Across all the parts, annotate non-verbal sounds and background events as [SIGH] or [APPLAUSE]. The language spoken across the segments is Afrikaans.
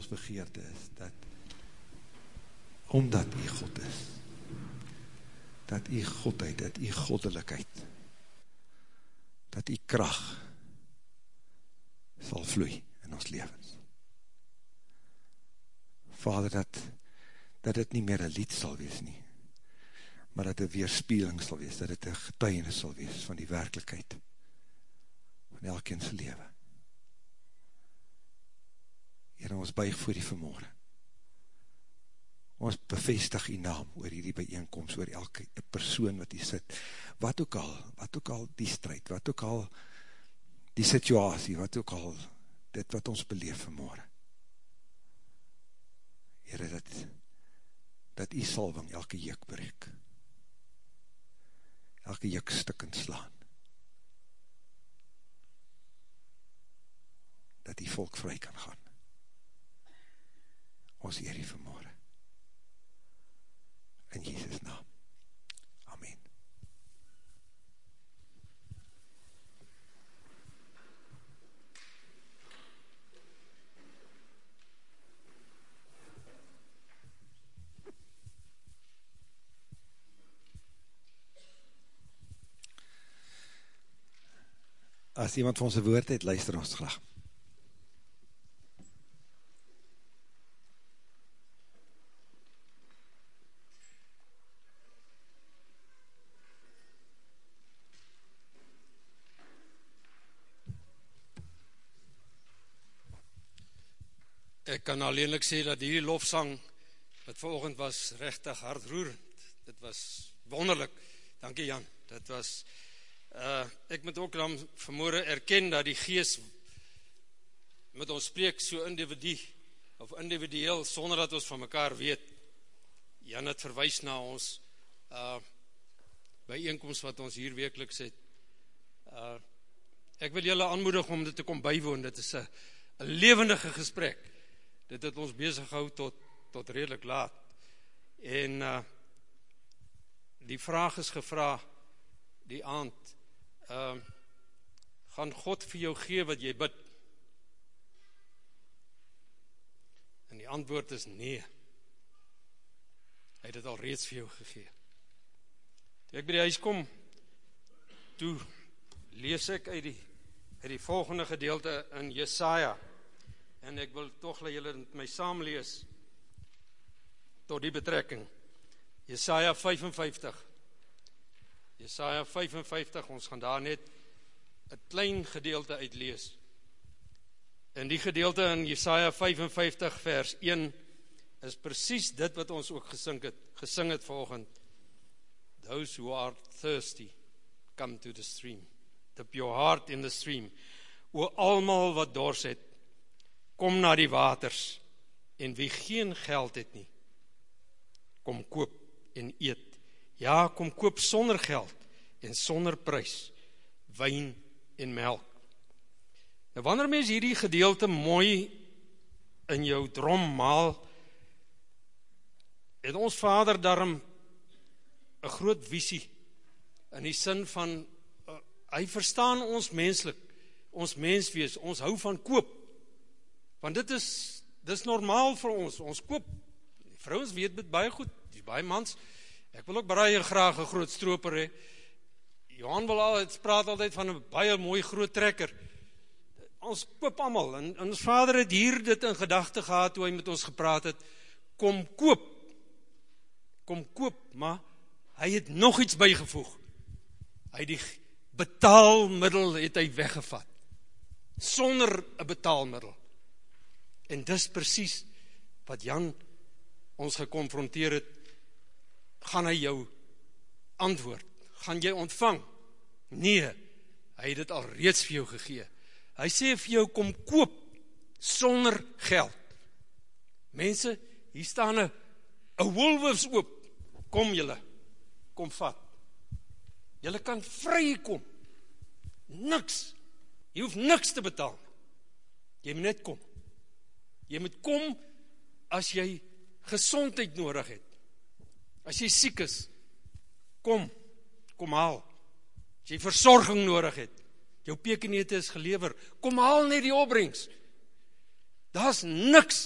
ons begeerte is, dat, omdat u God is, dat u Godheid, dat u Goddelikheid, dat u kracht sal vloei in ons levens. Vader, dat, dat het nie meer een lied sal wees nie, maar dat het weerspieling sal wees, dat het een getuienis sal wees van die werkelijkheid, van elkens leven. Heer, ons buig voor die vermoorde, ons bevestig die naam oor die bijeenkomst, oor elke persoon wat die sit, wat ook al, wat ook al die strijd, wat ook al die situasie, wat ook al dit wat ons beleef vanmorgen. Heere, dat, dat die salving elke juk breek, elke juk stikkend slaan, dat die volk vry kan gaan. Ons eer die vanmorgen in Jesus naam. Amen. As iemand van ons woord het, luister ons graag. Ek kan alleenlik sê dat hierdie lofsang wat vanoggend was regtig hartroerend. Dit was wonderlik. Dankie Jan. Dit was uh ek moet ook dan vermoere erken dat die Gees met ons spreek so individu of individueel sonder dat ons van mekaar weet. Jan het verwys na ons uh byeenkoms wat ons hier weekliks het. Uh ek wil julle aanmoedig om dit te kom bywoon. Dit is 'n 'n lewendige gesprek dit het ons bezig gehou tot, tot redelijk laat. En uh, die vraag is gevra die aand, uh, gaan God vir jou gee wat jy bid? En die antwoord is nee. Hy het het al reeds vir jou gegee. Toe ek by die huis kom, toe lees ek uit die, uit die volgende gedeelte in Jesaja en ek wil toch dat julle met my saamlees tot die betrekking. Jesaja 55 Jesaja 55, ons gaan daar net een klein gedeelte uitlees. En die gedeelte in Jesaja 55 vers 1 is precies dit wat ons ook gesing het, gesing het volgend. Those who are thirsty, come to the stream. Dip your heart in the stream. O almal wat dors het, kom na die waters en wie geen geld het nie kom koop en eet. Ja kom koop sonder geld en sonder prys wyn en melk. Nou wanneer mens hierdie gedeelte mooi in jou drom maal het ons vader daarom 'n groot visie in die sin van uh, hy verstaan ons menslik ons menswees ons hou van koop Want dit is dis normaal vir ons. Ons koop vrouens weet dit baie goed. Dis baie mans. Ek wil ook baie graag 'n groot stroper hê. Johan wil al dit praat altyd van 'n baie mooi groot trekker. Ons koop almal en, en ons vader het hier dit in gedagte gehad toe hy met ons gepraat het. Kom koop. Kom koop, maar hy het nog iets bygevoeg. Hy die betaalmiddel het hy weggevat. Sonder 'n betaalmiddel. En dis precies wat Jan ons geconfronteer het, gaan hy jou antwoord, gaan jy ontvang? Nee, hy het het al reeds vir jou gegee. Hy sê vir jou, kom koop, sonder geld. Mense, hier staan een, een wolwers oop, kom jylle, kom vat. Jylle kan vry kom, niks, jy hoef niks te betaal, jy moet net kom. Jy moet kom as jy gezondheid nodig het. As jy siek is, kom, kom haal. As jy verzorging nodig het, jou pekenete is gelever, kom haal net die opbrengs. Daar is niks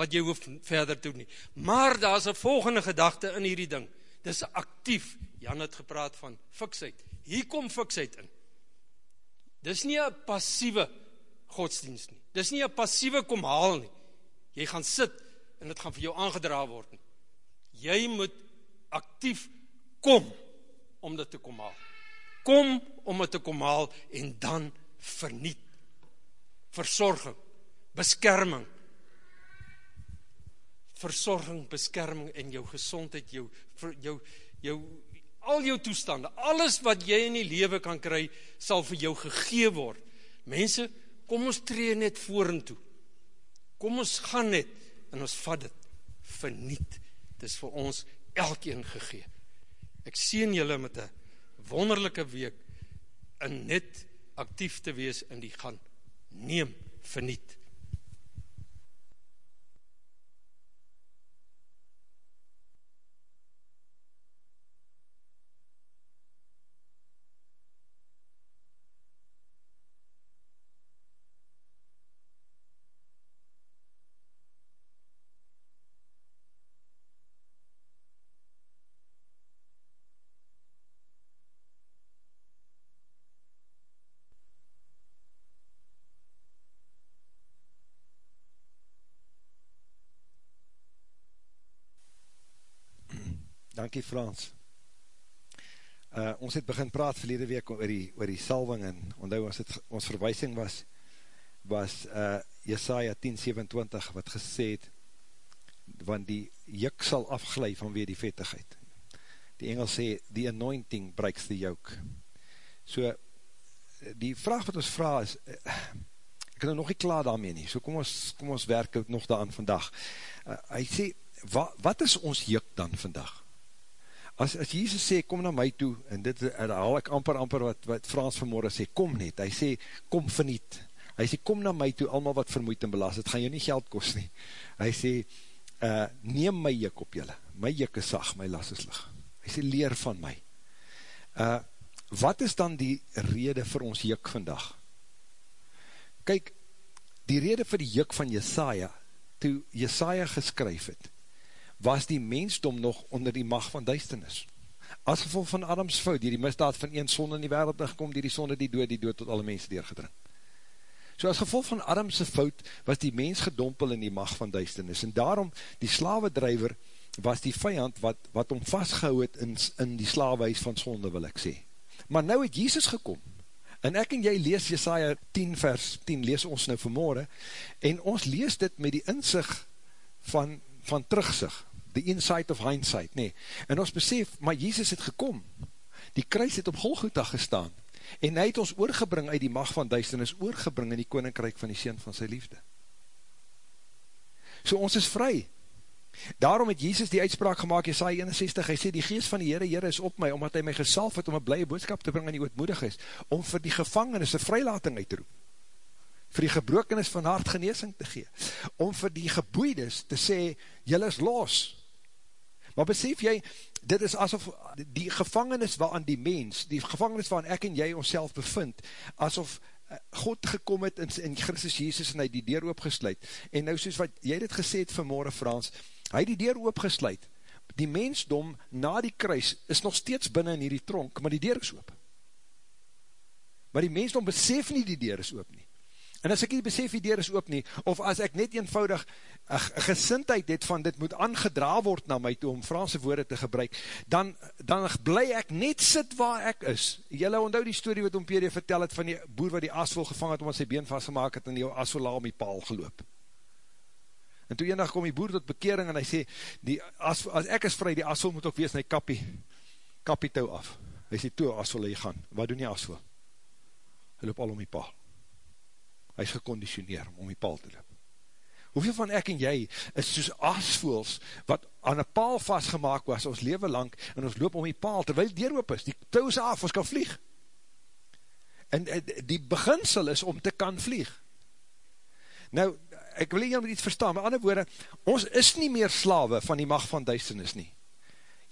wat jy hoef verder te doen nie. Maar daar is een volgende gedachte in hierdie ding. Dit is actief. Jan het gepraat van fiksheid. Hier kom fiksheid in. Dit is nie een passieve godsdienst nie. Dit is nie een passieve kom haal nie. Jy gaan sit en het gaan vir jou aangedra word nie. Jy moet actief kom om dit te kom haal. Kom om dit te kom haal en dan verniet. Versorging, beskerming, versorging, beskerming en jou gezondheid, jou, jou, jou, al jou toestande, alles wat jy in die leven kan kry, sal vir jou gegee word. Mense, kom ons tree net voor en toe. Kom ons gaan net, en ons vat het, verniet. Het is vir ons elkeen gegee. Ek sien julle met een wonderlijke week, in net actief te wees in die gaan. Neem, verniet. Dankie Frans. Uh, ons het begin praat verlede week oor die, oor die salving en onthou ons, het, ons verwijsing was was uh, Jesaja 10:27 wat gesê het want die juk sal afglij vanweer die vettigheid. Die engel sê the anointing breaks the yoke. So die vraag wat ons vraag is uh, ek kan nou nog nie klaar daarmee nie. So kom ons kom ons werk nog daaraan vandag. Uh, hy sê wa, wat is ons juk dan vandag? As, as Jesus sê, kom na my toe, en dit haal ek amper, amper wat, wat Frans vanmorgen sê, kom net, hy sê, kom verniet, hy sê, kom na my toe, allemaal wat vermoeid en belast, het gaan jou nie geld kost nie, hy sê, uh, neem my juk op julle, my juk is sag, my las is lig, hy sê, leer van my, uh, wat is dan die rede vir ons juk vandag? Kyk, die rede vir die juk van Jesaja, toe Jesaja geskryf het, was die mensdom nog onder die macht van duisternis. As gevolg van Adams fout, die die misdaad van een sonde in die wereld gekom, die die sonde die dood, die dood tot alle mense deurgedring. So as gevolg van Adamse fout, was die mens gedompel in die macht van duisternis, en daarom die slavedrijver was die vijand wat, wat om vastgehou het in, in die slawehuis van sonde, wil ek sê. Maar nou het Jesus gekom, en ek en jy lees Jesaja 10 vers 10, lees ons nou vanmorgen, en ons lees dit met die inzicht van, van terugzicht, the insight of hindsight, nee. En ons besef, maar Jezus het gekom, die kruis het op Golgotha gestaan, en hy het ons oorgebring uit die macht van duisternis, oorgebring in die koninkryk van die Seen van sy liefde. So ons is vry. Daarom het Jezus die uitspraak gemaakt, Jesaja 61, hy sê, die geest van die Heere, Heere is op my, omdat hy my gesalf het om een blije boodskap te bring en die ootmoedig is, om vir die gevangenis een vrylating uit te roep vir die gebrokenis van hart geneesing te gee, om vir die geboeides te sê, jylle is los, Maar besef jy, dit is asof die gevangenis waaran die mens, die gevangenis waaran ek en jy ons bevind, asof eh, God gekom het in, in Christus Jezus en hy die deur oopgesluit. En nou soos wat jy dit gesê het vanmorgen Frans, hy die deur oopgesluit. Die mensdom na die kruis is nog steeds binnen in hierdie tronk, maar die deur is oop. Maar die mensdom besef nie die deur is oop nie. En as ek nie besef die deur is oop nie, of as ek net eenvoudig een gesintheid het van dit moet aangedra word na my toe om Franse woorde te gebruik, dan, dan bly ek net sit waar ek is. Julle onthou die story wat om Pere vertel het van die boer wat die asvol gevang het om sy been vastgemaak het en die asvol laal om die paal geloop. En toe eendag kom die boer tot bekering en hy sê, die as, as ek is vry, die asvol moet ook wees die kappie, kappie touw af. Hy sê, toe asvol hy gaan, wat doen die asvol? Hy loop al om die paal hy is geconditioneer om die paal te loop. Hoeveel van ek en jy is soos asvoels, wat aan een paal vastgemaak was ons leven lang, en ons loop om die paal, terwijl die deur oop is, die touw is af, ons kan vlieg. En eh, die beginsel is om te kan vlieg. Nou, ek wil jy iets verstaan, met ander woorde, ons is nie meer slawe van die macht van duisternis nie.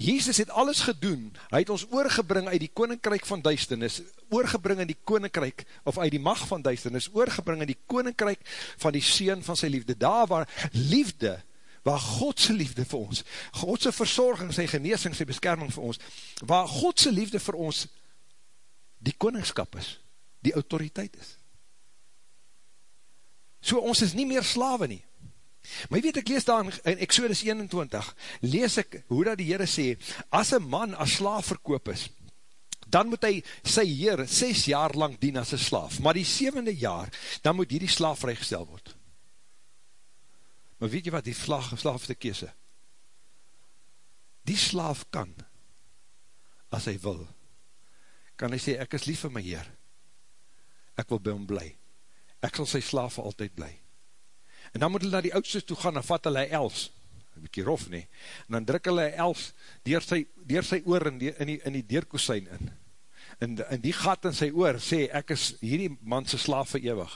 Jezus het alles gedoen, hy het ons oorgebring uit die koninkryk van duisternis, oorgebring in die koninkryk, of uit die macht van duisternis, oorgebring in die koninkryk van die Seen van sy liefde, daar waar liefde, waar Godse liefde vir ons, Godse verzorging, sy geneesing, sy beskerming vir ons, waar Godse liefde vir ons die koningskap is, die autoriteit is. So ons is nie meer slawe nie. Maar jy weet, ek lees daar in Exodus 21, lees ek hoe dat die Heere sê, as een man as slaaf verkoop is, dan moet hy sy Heer 6 jaar lang dien as een slaaf, maar die 7e jaar, dan moet hierdie slaaf vrygestel word. Maar weet jy wat, die slaaf, slaaf die kese. Die slaaf kan, as hy wil, kan hy sê, ek is lief vir my Heer, ek wil by hom bly, ek sal sy slaaf altyd bly, en dan moet hulle na die oudste toe gaan, en vat hulle els, een bykie rof nie, en dan druk hulle els dier sy, dier sy oor in die, in die, in die deurkoesijn in, en, en die gat in sy oor sê, ek is hierdie manse slaaf vir ewig.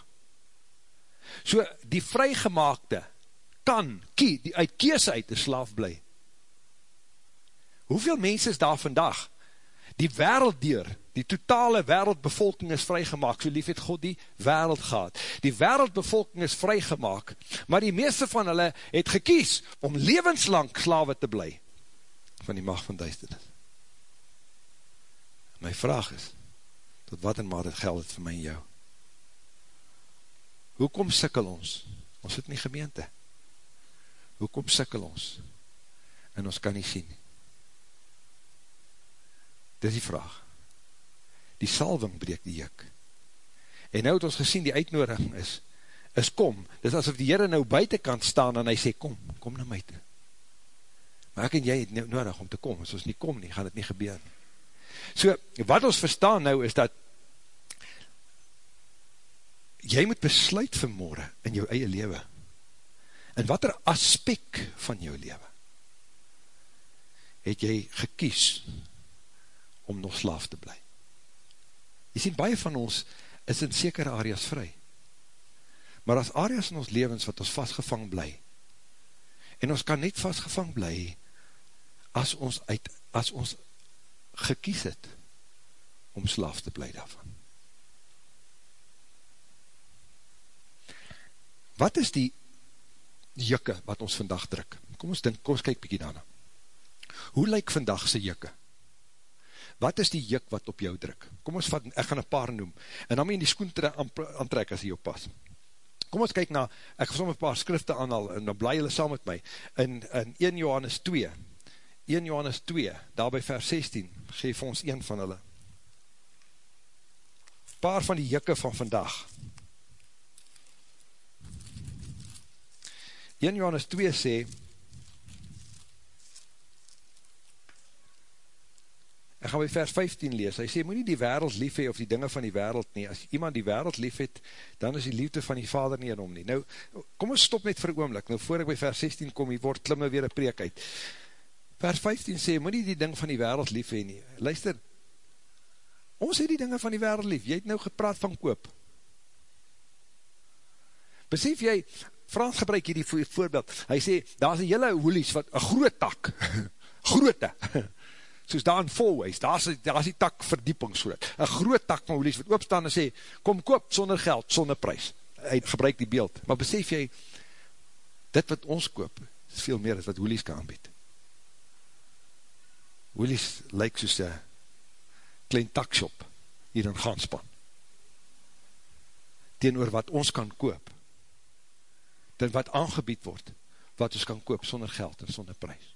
So, die vrygemaakte kan kie, die uit kees uit die slaaf bly. Hoeveel mense is daar vandag, die wereld deur, die totale wereldbevolking is vrygemaak, so lief het God die wereld gehad. Die wereldbevolking is vrygemaak, maar die meeste van hulle het gekies om levenslang slawe te bly van die macht van duisternis. My vraag is, tot wat en maar het geld het vir my en jou? Hoekom sikkel ons? Ons het nie gemeente. Hoekom sikkel ons? En ons kan nie sien. Dit is die vraag die salving breek die juk. En nou het ons gesien, die uitnodiging is, is kom, dit is asof die Heere nou buitenkant staan, en hy sê, kom, kom na my toe. Maar ek en jy het nou nodig om te kom, as ons nie kom nie, gaan het nie gebeur nie. So, wat ons verstaan nou, is dat, jy moet besluit vanmorgen, in jou eie lewe, en wat er aspek van jou lewe, het jy gekies, om nog slaaf te bly. Jy sien, baie van ons is in sekere areas vry. Maar as areas in ons levens wat ons vastgevang bly, en ons kan net vastgevang bly, as ons, uit, as ons gekies het, om slaaf te bly daarvan. Wat is die jukke wat ons vandag druk? Kom ons dink, kom ons kyk bykie daarna. Hoe lyk vandag sy jukke? Wat is die juk wat op jou druk? Kom ons vat, ek gaan een paar noem, en dan moet jy die skoen aantrek as jy op pas. Kom ons kyk na, ek gaan som een paar skrifte aanhal, en dan bly julle saam met my, in, in 1 Johannes 2, 1 Johannes 2, daar by vers 16, geef ons een van hulle. Paar van die jukke van vandag. 1 Johannes 2 sê, Ek gaan by vers 15 lees, hy sê, moet nie die wereld lief hee of die dinge van die wereld nie, as iemand die wereld lief het, dan is die liefde van die vader nie in hom nie. Nou, kom ons stop net vir oomlik, nou voor ek by vers 16 kom, hier word klim nou weer een preek uit. Vers 15 sê, moet nie die ding van die wereld lief hee nie. Luister, ons het die dinge van die wereld lief, jy het nou gepraat van koop. Besef jy, Frans gebruik hier die voorbeeld, hy sê, daar is een hele hoelies, wat, een groot tak, [LAUGHS] groote, soos daar in Volwees, daar is, daar is die tak verdiepingsgroot, een groot tak van hoelies wat oopstaan en sê, kom koop sonder geld, sonder prijs, hy gebruik die beeld, maar besef jy, dit wat ons koop, is veel meer as wat hoelies kan aanbied. Hoelies lyk soos een klein takshop, hier in Ganspan, teenoor wat ons kan koop, ten wat aangebied word, wat ons kan koop sonder geld en sonder prijs.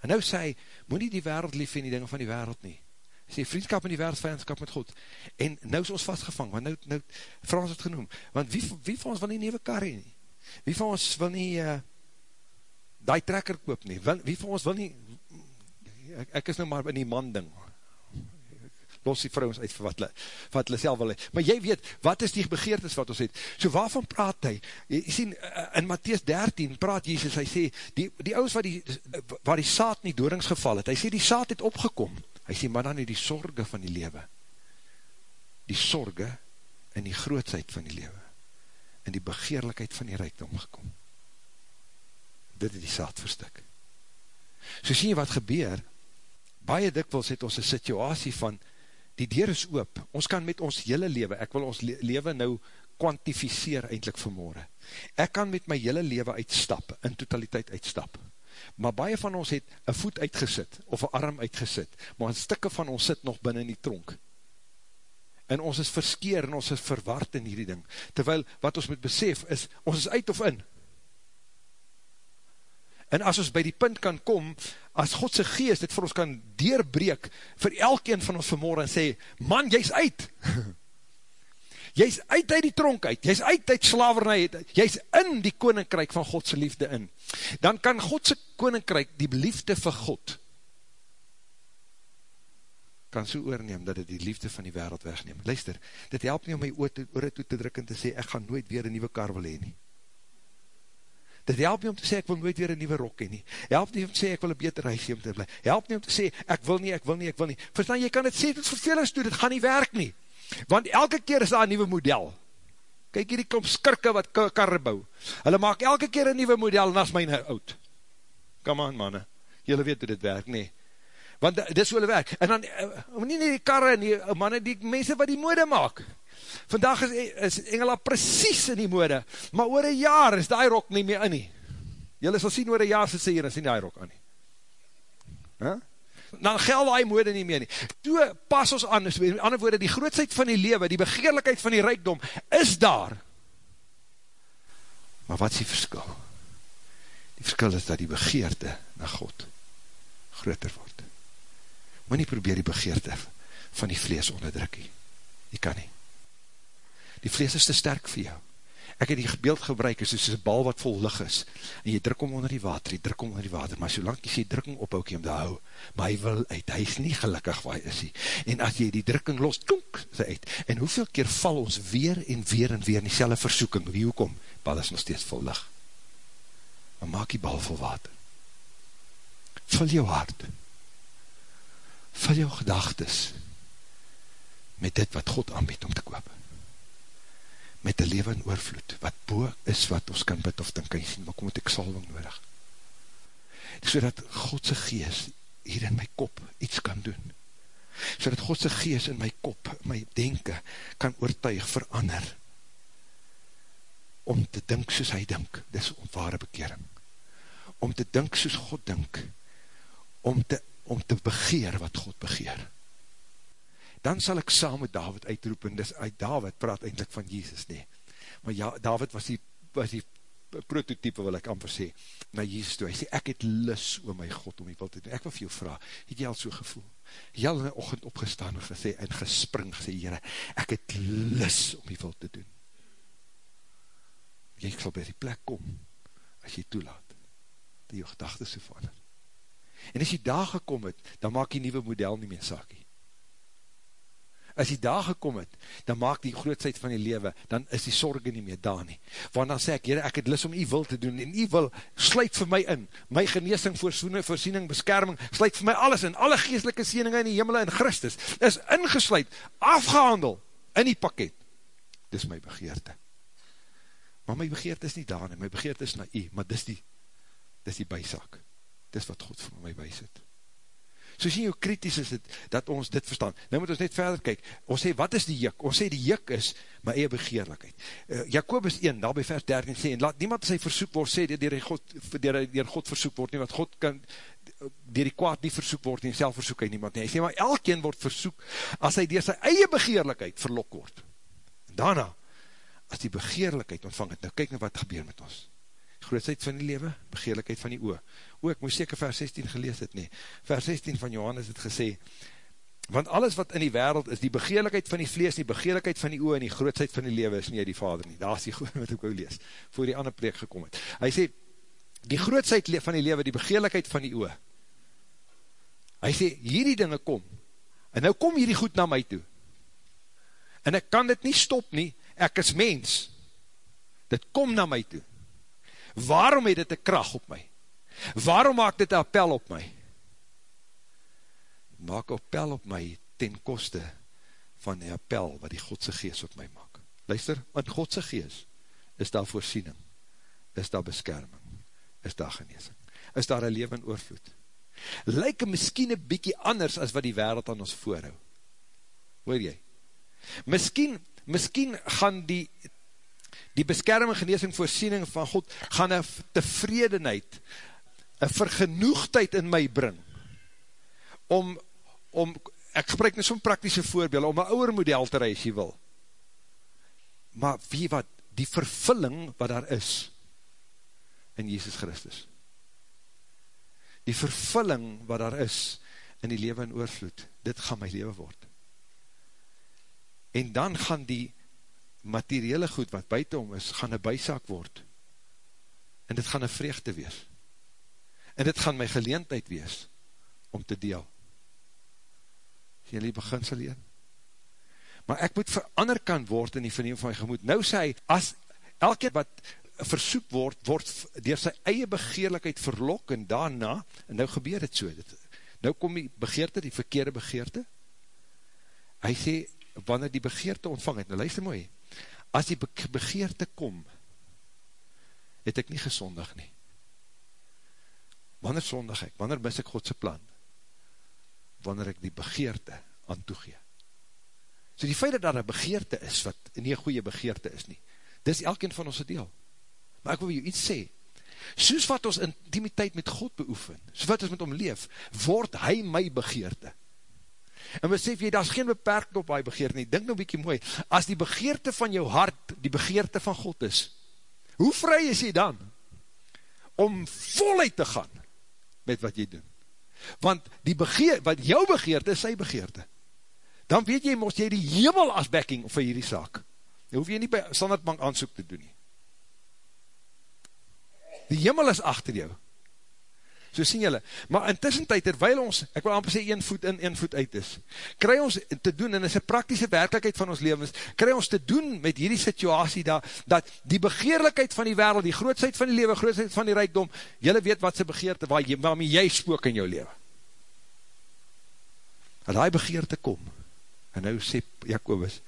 En nou sê hy, moet nie die wereld lief in die dinge van die wereld nie. Sê, vriendskap in die wereld, vijandskap met God. En nou is ons vastgevang, want nou, nou Frans het genoem, want wie, wie van ons wil nie nieuwe kar nie? Wie van ons wil nie uh, die trekker koop nie? Wie van ons wil nie, ek, ek is nou maar in die man ding, los die vrouwens uit vir wat hulle, wat hulle self wil hee. Maar jy weet, wat is die begeertes wat ons het? So waarvan praat hy? Jy sien, eh, in Matthies 13 praat Jesus, hy sê, die, die ouders waar die, waar die saad nie doorings geval het, hy sê die saad het opgekom. Hy sê, maar dan het die sorge van die lewe, die sorge en die grootsheid van die lewe, en die begeerlikheid van die rijkdom gekom. Dit het die saad verstik. So sien jy wat gebeur, baie dikwels het ons een situasie van, die deur is oop, ons kan met ons hele leven, ek wil ons le leven nou kwantificeer eindelijk vanmorgen, ek kan met my hele leven uitstap, in totaliteit uitstap, maar baie van ons het een voet uitgesit, of een arm uitgesit, maar een stikke van ons sit nog binnen die tronk, en ons is verskeer, en ons is verwaard in hierdie ding, terwyl wat ons moet besef is, ons is uit of in, En as ons by die punt kan kom, as Godse geest dit vir ons kan deurbreek, vir elkeen van ons vanmorgen en sê, man, jy is uit. [LAUGHS] jy is uit uit die tronk uit, jy is uit uit slavernij, jy is in die koninkryk van Godse liefde in. Dan kan Godse koninkryk, die liefde vir God, kan so oorneem, dat het die liefde van die wereld wegneem. Luister, dit help nie om my oor toe te druk en te sê, ek gaan nooit weer een nieuwe kar wil heen nie. Dit help nie om te sê, ek wil nooit weer een nieuwe rok nie. Help nie om te sê, ek wil een beter huisje om te bly. Help nie om te sê, ek wil nie, ek wil nie, ek wil nie. Verstaan, jy kan het sê, dit vervelings toe, dit gaan nie werk nie. Want elke keer is daar een nieuwe model. Kijk hier die klomp skirke wat karre bou. Hulle maak elke keer een nieuwe model, en as myne oud. Come on, manne. Julle weet hoe dit werk, nie. Want dit is hoe hulle werk. En dan, uh, nie nie die karre, nie, manne, die mense wat die mode maak. Vandaag is, is Engela precies in die mode, maar oor een jaar is die rok nie meer in nie. Julle sal sien oor een jaar sy sê, en sien die rok aan nie. Huh? Dan geld die mode nie meer nie. Toe pas ons aan, in ander woorde, die grootsheid van die lewe, die begeerlikheid van die rijkdom, is daar. Maar wat is die verskil? Die verskil is dat die begeerte na God groter word. Moet nie probeer die begeerte van die vlees onderdruk nie. Die kan nie die vlees is te sterk vir jou. Ek het die beeld gebruik, is soos een bal wat vol lig is, en jy druk om onder die water, jy druk om onder die water, maar solang jy sê drukking ophou, jy om te hou, maar hy wil uit, hy is nie gelukkig waar hy is nie, en as jy die drukking los, tonk, sy uit, en hoeveel keer val ons weer en weer en weer in die selle versoeking, wie hoekom? Bal is nog steeds vol lig, maar maak die bal vol water, vul jou hart, vul jou gedagtes, met dit wat God aanbied om te koop, met een leven in oorvloed, wat boe is wat ons kan bid of dink, jy sien, maar kom het ek salving nodig, so dat Godse geest hier in my kop iets kan doen, so dat Godse geest in my kop, my denken, kan oortuig, verander, om te dink soos hy dink, dis ware bekering, om te dink soos God dink, om te, om te begeer wat God begeer, dan sal ek saam met David uitroep, en dis uit David praat eindelijk van Jesus nie, maar ja, David was die, was die prototype wil ek amper sê, na Jesus toe, hy sê, ek het lis oor my God om die wil te doen, ek wil vir jou vraag, het jy al so gevoel, jy al in die ochend opgestaan en gesê, en gespring, gesê, Heere, ek het lis om die wil te doen, jy sal by die plek kom, as jy toelaat, die jou gedachte so verander, en as jy daar gekom het, dan maak jy nieuwe model nie meer saakie, as die dag gekom het, dan maak die grootsheid van die lewe, dan is die sorge nie meer daar nie. Want dan sê ek, Heere, ek het lis om die wil te doen, en die wil sluit vir my in, my geneesing, voorsoening, voorsiening, beskerming, sluit vir my alles in, alle geestelike sieninge in die hemel en Christus, is ingesluit, afgehandel, in die pakket. Dis my begeerte. Maar my begeerte is nie daar nie, my begeerte is na u, maar dis die, dis die bijsaak. Dis wat God vir my wijs het so sien jou kritisch is het, dat ons dit verstaan. Nou moet ons net verder kyk, ons sê, wat is die juk? Ons sê, die juk is my eie begeerlikheid. Uh, Jacobus 1, daar by vers 13 sê, en laat niemand sy versoek word, sê, dier God, dier, dier God versoek word nie, wat God kan, dier die kwaad nie versoek word nie, self versoek hy niemand nie. Hy sê, maar elkeen word versoek, as hy dier sy eie begeerlikheid verlok word. En daarna, as die begeerlikheid ontvang het, nou kyk nou wat gebeur met ons grootsheid van die lewe, begeerlikheid van die oor. O, ek moes seker vers 16 gelees het nie. Vers 16 van Johannes het gesê, want alles wat in die wereld is, die begeerlikheid van die vlees, die begeerlikheid van die oor en die grootsheid van die lewe is nie die vader nie. Daar is die [LAUGHS] goed wat ek wou lees, voor die ander preek gekom het. Hy sê, die grootsheid van die lewe, die begeerlikheid van die oor. Hy sê, hierdie dinge kom, en nou kom hierdie goed na my toe. En ek kan dit nie stop nie, ek is mens. Dit kom na my toe. Waarom het dit een kracht op my? Waarom maak dit een appel op my? Maak appel op my ten koste van die appel wat die Godse geest op my maak. Luister, want Godse geest is daar voorsiening, is daar beskerming, is daar geneesing, is daar een leven oorvloed. lyk miskien een bykie anders as wat die wereld aan ons voorhou. Hoor jy? Miskien, miskien gaan die, die beskerming, geneesing, voorsiening van God, gaan een tevredenheid, een vergenoegdheid in my bring, om, om ek gebruik nou so'n praktische voorbeeld, om een ouwe model te reis, jy wil. Maar wie wat, die vervulling wat daar is, in Jesus Christus. Die vervulling wat daar is, in die leven in oorvloed, dit gaan my leven word. En dan gaan die materiële goed wat buiten om is, gaan een bijsaak word. En dit gaan een vreugde wees. En dit gaan my geleentheid wees, om te deel sien jy die beginsel een? Maar ek moet verander kan word in die verneem van my gemoed. Nou sê hy, as elke wat versoek word, word door sy eie begeerlikheid verlok en daarna, en nou gebeur het so, dit, nou kom die begeerte, die verkeerde begeerte, hy sê, wanneer die begeerte ontvang het, nou luister mooi, as die begeerte kom, het ek nie gesondig nie. Wanneer sondig ek? Wanneer mis ek Godse plan? wanneer ek die begeerte aan toegee. So die feit dat daar een begeerte is, wat nie een goeie begeerte is nie, dis elkeen van ons deel. Maar ek wil jou iets sê, soos wat ons intimiteit met God beoefen, soos wat ons met hom leef, word hy my begeerte. En besef jy, daar is geen beperking op my begeerte nie, denk nou bykie mooi, as die begeerte van jou hart die begeerte van God is, hoe vry is jy dan, om voluit te gaan, met wat jy doen? want die begeer, wat jou begeerte is sy begeerte, dan weet jy, moest jy die hemel as backing vir hierdie saak, dan hoef jy nie by standaardbank aansoek te doen nie. Die hemel is achter jou, so sien jylle, maar intussen tyd, terwijl ons, ek wil amper sê, een voet in, een voet uit is, kry ons te doen, en is een praktische werkelijkheid van ons levens, kry ons te doen met hierdie situasie, dat, dat die begeerlijkheid van die wereld, die grootsheid van die lewe, grootsheid van die rijkdom, jylle weet wat sy begeerte, waar jy, waarmee jy spook in jou lewe dat die begeerte kom, en nou sê Jacobus,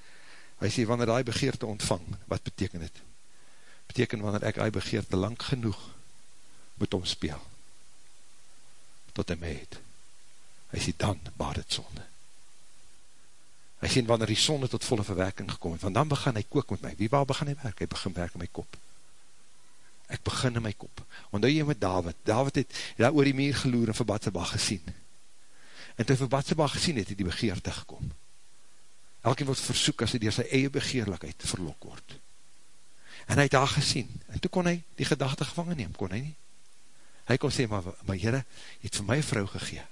hy sê, wanneer die begeerte ontvang, wat beteken het? Beteken wanneer ek die begeerte lang genoeg moet omspeel, tot hy my het. Hy sê, dan baar het sonde. Hy sê, wanneer die sonde tot volle verwerking gekom het, want dan begin hy kook met my. Wie waar begin hy werk? Hy begin werk in my kop. Ek begin in my kop. Nou jy met David, David het daar oor die meer geloer en vir Batseba gesien en toe vir Batseba gesien het, het die begeerte gekom. Elkeen word versoek as hy dier sy eie begeerlikheid verlok word. En hy het daar gesien, en toe kon hy die gedachte gevangen neem, kon hy nie. Hy kon sê, maar, maar jyre, jy het vir my vrou gegee.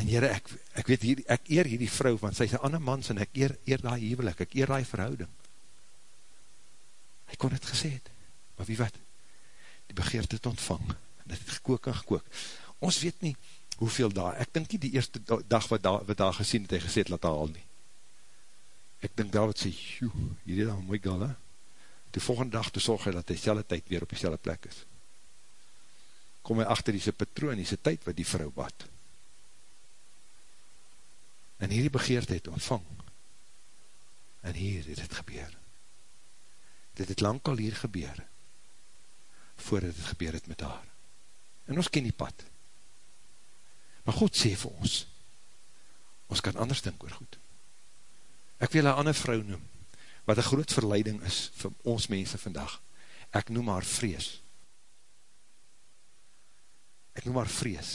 En jyre, ek, ek weet, hier, ek eer hierdie vrou, want sy is een ander mans, en ek eer, eer die hevelik, ek eer die verhouding. Hy kon het gesê het, maar wie wat? Die begeerte het ontvang, en het het gekook en gekook ons weet nie hoeveel daar, ek dink nie die eerste dag wat daar, wat daar gesien het, hy gesê het, laat haal nie. Ek dink David sê, joe, hierdie daar, mooi gal, he. Die volgende dag, toe sorg hy dat hy selle tyd weer op die selle plek is. Kom hy achter die sy patroon, die sy tyd wat die vrou bad. En hierdie begeerdheid ontvang. En hier het het gebeur. Dit het lang al hier gebeur, voordat het gebeur het met haar. En ons ken die pad. Maar God sê vir ons, ons kan anders dink oor goed. Ek wil een ander vrou noem, wat een groot verleiding is vir ons mense vandag. Ek noem haar vrees. Ek noem haar vrees.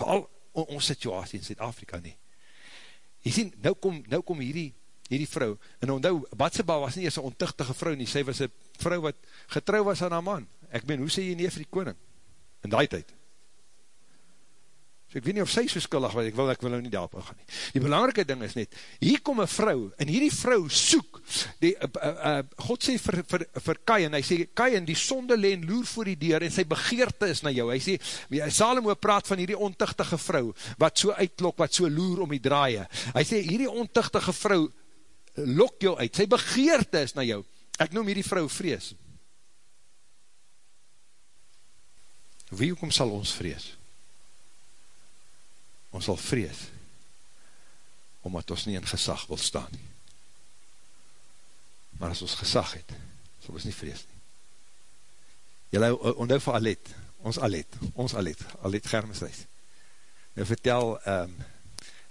Vooral ons situasie in Zuid-Afrika nie. Jy sien, nou kom, nou kom hierdie, hierdie vrou, en nou, Batseba was nie eers een ontuchtige vrou nie, sy was een vrou wat getrouw was aan haar man. Ek ben, hoe sê jy nie vir die koning? In die tijd. So ek weet nie of sy so skuldig was, ek wil, ek wil nou nie daarop gaan nie. Die belangrike ding is net, hier kom een vrou, en hierdie vrou soek, die, uh, uh, uh, God sê vir, vir, vir Kain, hy sê, Kain, die sonde leen loer voor die deur, en sy begeerte is na jou, hy sê, Salomo praat van hierdie ontuchtige vrou, wat so uitlok, wat so loer om die draaie, hy sê, hierdie ontuchtige vrou, lok jou uit, sy begeerte is na jou, ek noem hierdie vrou vrees, wie kom sal ons vrees? Ons sal vrees, omdat ons nie in gesag wil staan nie. Maar as ons gesag het, sal ons nie vrees nie. Julle onthou vir Alet, ons Alet, ons Alet, Alet Germesreis. Hy vertel, um,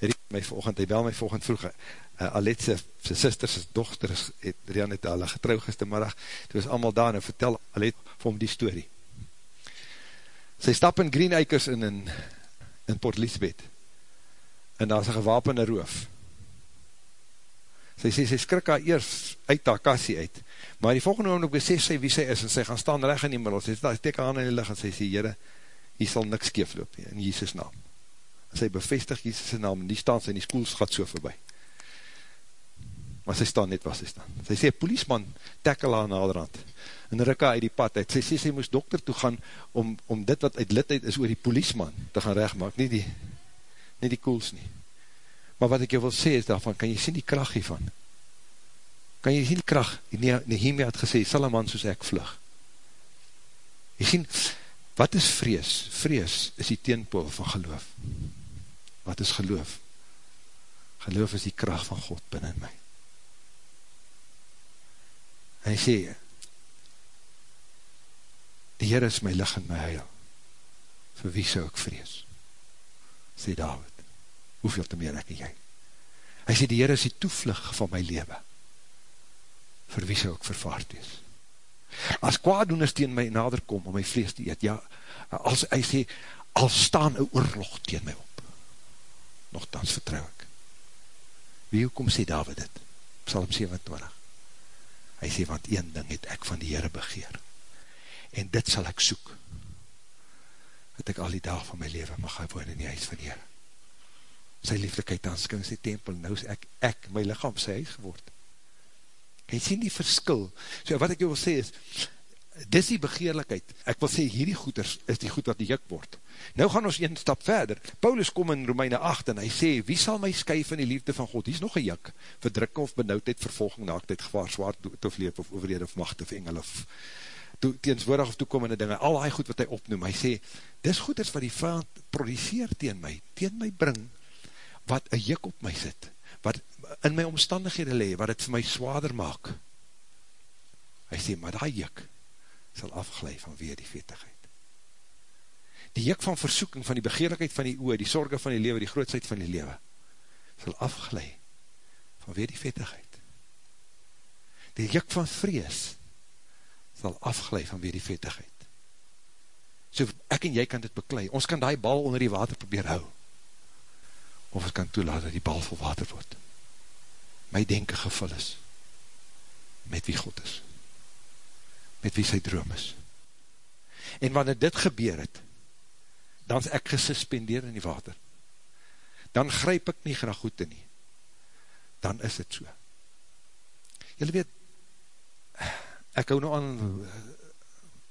hy my volgend, hy bel my volgend vroeg, uh, Alet sy, sy sister, sy dochter, het Rian het hulle getrouw gistermiddag, toe was allemaal daar, en vertel Alet vir hom die story. Sy stap in Green Acres in, in, in Port Elizabeth, en daar is een gewapende roof. Sy sê, sy skrik haar eers uit haar kassie uit, maar die volgende oomlik besef sy wie sy is, en sy gaan staan recht in die middel, sy steek haar in die licht, en sy sê, Heere, hier sal niks keef loop, in Jesus naam. En sy bevestig Jesus naam, en die staan sy, en die spoels gaat so voorbij. Maar sy staan net waar sy staan. Sy sê, poliesman, tekkel haar naderhand, en rukka uit die pad uit. Sy sê, sy moes dokter toe gaan, om, om dit wat uit uit is, oor die poliesman te gaan rechtmaak, nie die, nie die koels nie. Maar wat ek jou wil sê is daarvan, kan jy sien die kracht hiervan? Kan jy sien die kracht? Nehemia het gesê, sal een man soos ek vlug. Jy sien, wat is vrees? Vrees is die teenpool van geloof. Wat is geloof? Geloof is die kracht van God binnen my. En hy sê, die Heer is my lig en my heil. Vir wie sou ek vrees? Sê David hoeveel te meer ek en jy. Hy sê, die Heer is die toevlug van my leven. Vir wie sal ek vervaard wees? As kwaadoeners tegen my nader kom om my vlees te eet, ja, als hy sê, al staan een oorlog tegen my op, nogthans vertrouw ek. Wie kom sê David dit? Psalm 27. Hy sê, want een ding het ek van die Heere begeer. En dit sal ek soek. Dat ek al die dag van my leven mag gaan woon in die huis van die Heere sy lieflikheid aanskou in sy tempel, nou is ek, ek, my lichaam sy huis geword. Hy sien die verskil. So wat ek jou wil sê is, dis die begeerlikheid. Ek wil sê, hierdie goeders is die goed wat die juk word. Nou gaan ons een stap verder. Paulus kom in Romeine 8 en hy sê, wie sal my sky van die liefde van God? Hier is nog een juk. Verdrukking of benauwdheid, vervolging, naaktheid, gevaar, zwaar, toefleep of overrede of macht of engel of to, teenswoordig of toekomende dinge. Al die goed wat hy opnoem. Hy sê, dis goeders wat die vijand produceer teen my, teen my bring, wat een juk op my sit, wat in my omstandighede lee, wat het vir my zwaarder maak. Hy sê, maar die juk sal afglij van weer die vetigheid. Die juk van versoeking, van die begeerlikheid van die oor, die sorge van die lewe, die grootsheid van die lewe, sal afglij van weer die vetigheid. Die juk van vrees sal afglij van weer die vetigheid. So ek en jy kan dit beklei, ons kan die bal onder die water probeer hou, of het kan toelaat dat die bal vol water word. My denken gevul is met wie God is. Met wie sy droom is. En wanneer dit gebeur het, dan is ek gesuspendeer in die water. Dan grijp ek nie graag goed in nie. Dan is het so. Julle weet, ek hou nou aan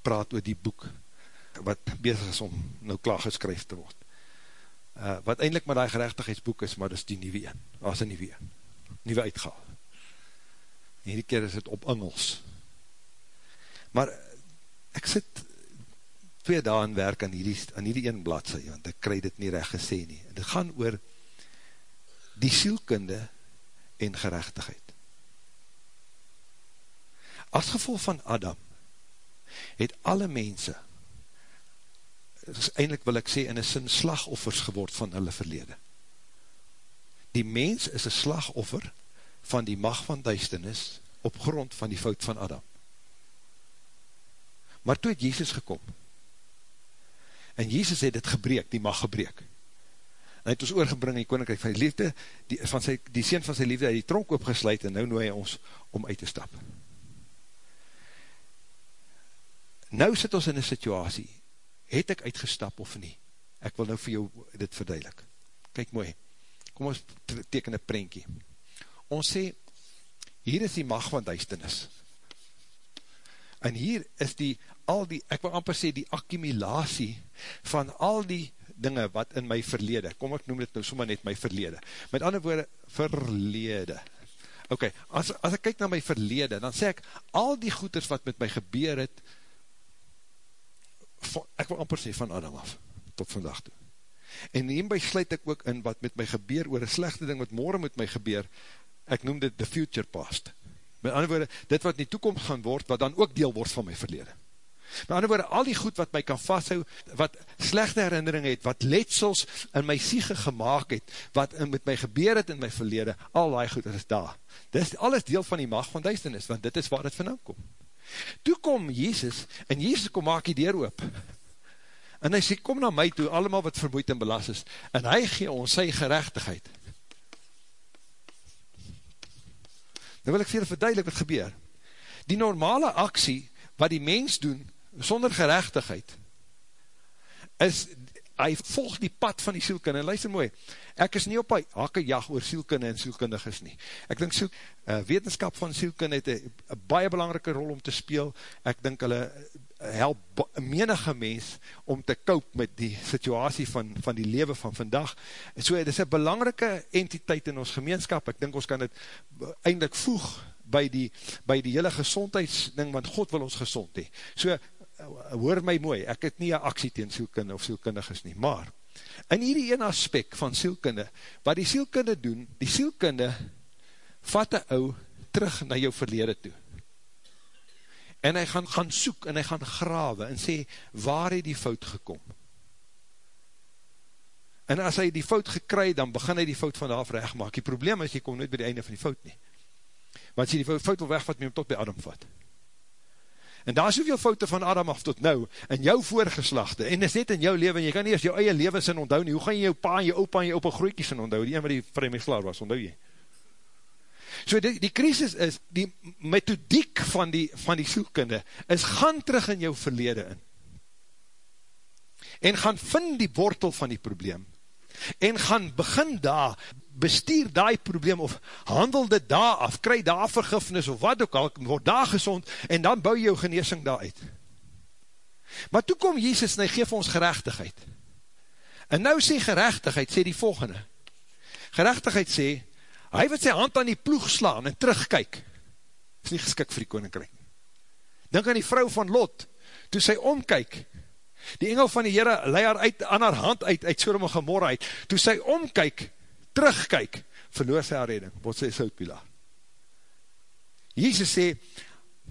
praat oor die boek, wat bezig is om nou klaar geskryf te word uh, wat eindelijk maar die gerechtigheidsboek is, maar dis die nieuwe een, dat is een nieuwe een, nieuwe uitgaal. En hierdie keer is het op Engels. Maar ek sit twee dagen werk aan hierdie, aan hierdie een bladse, want ek krij dit nie recht gesê nie. En dit gaan oor die sielkunde en gerechtigheid. As gevolg van Adam, het alle mense eindelijk wil ek sê, in een sin slagoffers geword van hulle verlede. Die mens is een slagoffer van die mag van duisternis op grond van die fout van Adam. Maar toe het Jezus gekom, en Jezus het het gebreek, die mag gebreek, en hy het ons oorgebring in die koninkrijk van die liefde, die, van sy, die sien van sy liefde, hy die tronk opgesluit, en nou nooi hy ons om uit te stap. Nou sit ons in een situasie, het ek uitgestap of nie? Ek wil nou vir jou dit verduidelik. Kijk mooi, kom ons teken een prentjie. Ons sê, hier is die mag van duisternis. En hier is die, al die, ek wil amper sê, die accumulatie van al die dinge wat in my verlede, kom ek noem dit nou sommer net my verlede. Met ander woorde, verlede. Ok, as, as ek kyk na my verlede, dan sê ek, al die goeders wat met my gebeur het, ek wil amper sê van Adam af, tot vandag toe. En hierby sluit ek ook in wat met my gebeur, oor een slechte ding wat morgen met my gebeur, ek noem dit the future past. Met ander woorde, dit wat in die toekomst gaan word, wat dan ook deel word van my verlede. Met ander woorde, al die goed wat my kan vasthou, wat slechte herinnering het, wat letsels in my siege gemaakt het, wat met my gebeur het in my verlede, al die goed is daar. Dit is alles deel van die macht van duisternis, want dit is waar het vandaan kom. Toe kom Jezus, en Jezus kom maak die deur oop. En hy sê, kom na my toe, allemaal wat vermoeid en belast is, en hy gee ons sy gerechtigheid. Nou wil ek vir verduidelik wat gebeur. Die normale aksie, wat die mens doen, sonder gerechtigheid, is, hy volg die pad van die sielkunde, en luister mooi, ek is nie op hy hakke jag oor sielkunde en sielkundiges nie, ek dink siel, uh, wetenskap van sielkunde het een baie belangrike rol om te speel, ek dink hulle help menige mens om te koop met die situasie van, van die lewe van vandag, en so, het is een belangrike entiteit in ons gemeenskap, ek dink ons kan het eindelijk voeg by die, by die hele gezondheidsding, want God wil ons gezond hee. So, hoor my mooi, ek het nie een aksie tegen sielkunde of sielkundig is nie, maar, in hierdie ene aspekt van sielkunde, wat die sielkunde doen, die sielkunde vat een ou terug na jou verlede toe. En hy gaan, gaan soek, en hy gaan grawe, en sê, waar het die fout gekom? En as hy die fout gekry, dan begin hy die fout van daar recht maak. Die probleem is, jy kom nooit by die einde van die fout nie. Want as jy die fout wil wegvat, moet jy hom tot by Adam vat. En daar is soveel foute van Adam af tot nou, in jou voorgeslachte, en is net in jou leven, en jy kan nie eens jou eie leven sin onthou nie, hoe gaan jy jou pa en jou opa en jou opa groeitjes sin onthou, die een wat die vreemdslaar was, onthou jy? So die, die krisis is, die methodiek van die, van die soekkunde, is gaan terug in jou verlede in, en gaan vind die wortel van die probleem, en gaan begin daar, bestuur die probleem, of handel dit daar af, kry daar vergifnis, of wat ook al, word daar gezond, en dan bou jou geneesing daar uit. Maar toe kom Jezus, en hy geef ons gerechtigheid. En nou sê gerechtigheid, sê die volgende. Gerechtigheid sê, hy wat sy hand aan die ploeg slaan, en terugkyk, is nie geskik vir die koninkrijk. Denk aan die vrou van Lot, toe sy omkyk, die engel van die Heere, lei haar uit, aan haar hand uit, uit Sodom en Gomorra uit, toe sy omkyk, terugkyk, verloor sy haar redding, word sy soutpilaar. Jesus sê,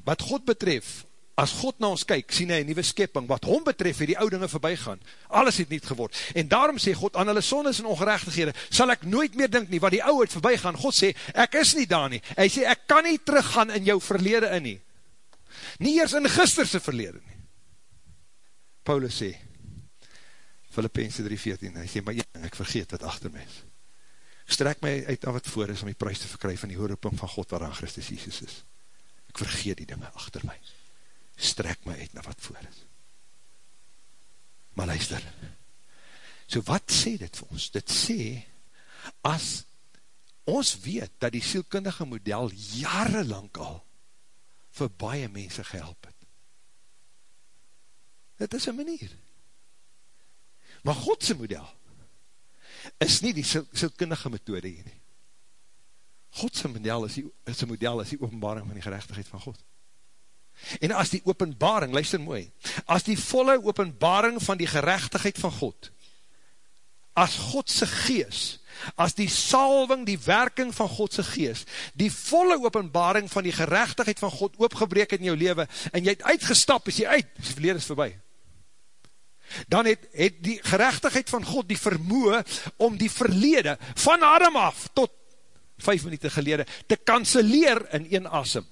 wat God betref, as God na ons kyk, sien hy een nieuwe skepping, wat hom betref, het die oude dinge voorbij gaan, alles het niet geword, en daarom sê God, aan hulle sondes en ongerechtighede, sal ek nooit meer dink nie, wat die oude het voorbij gaan, God sê, ek is nie daar nie, hy sê, ek kan nie teruggaan in jou verlede in nie, nie eers in gisterse verlede nie. Paulus sê, Filippense 3,14, hy sê, maar een, ek vergeet wat achter my is strek my uit na wat voor is om die prijs te verkry van die hoorroeping van God waaraan Christus Jesus is. Ek vergeet die dinge achter my. Strek my uit na wat voor is. Maar luister, so wat sê dit vir ons? Dit sê, as ons weet dat die sielkundige model jarenlang al vir baie mense gehelp het. Dit is een manier. Maar Godse model, is nie die sielkundige methode hier nie. Godse model is die, is die model, is die openbaring van die gerechtigheid van God. En as die openbaring, luister mooi, as die volle openbaring van die gerechtigheid van God, as Godse gees, as die salving, die werking van Godse gees, die volle openbaring van die gerechtigheid van God oopgebreek in jou leven, en jy het uitgestap, is jy uit, is die verlede is voorbij dan het, het die gerechtigheid van God die vermoe om die verlede van Adam af tot 5 minuten gelede te kanseleer in een asem.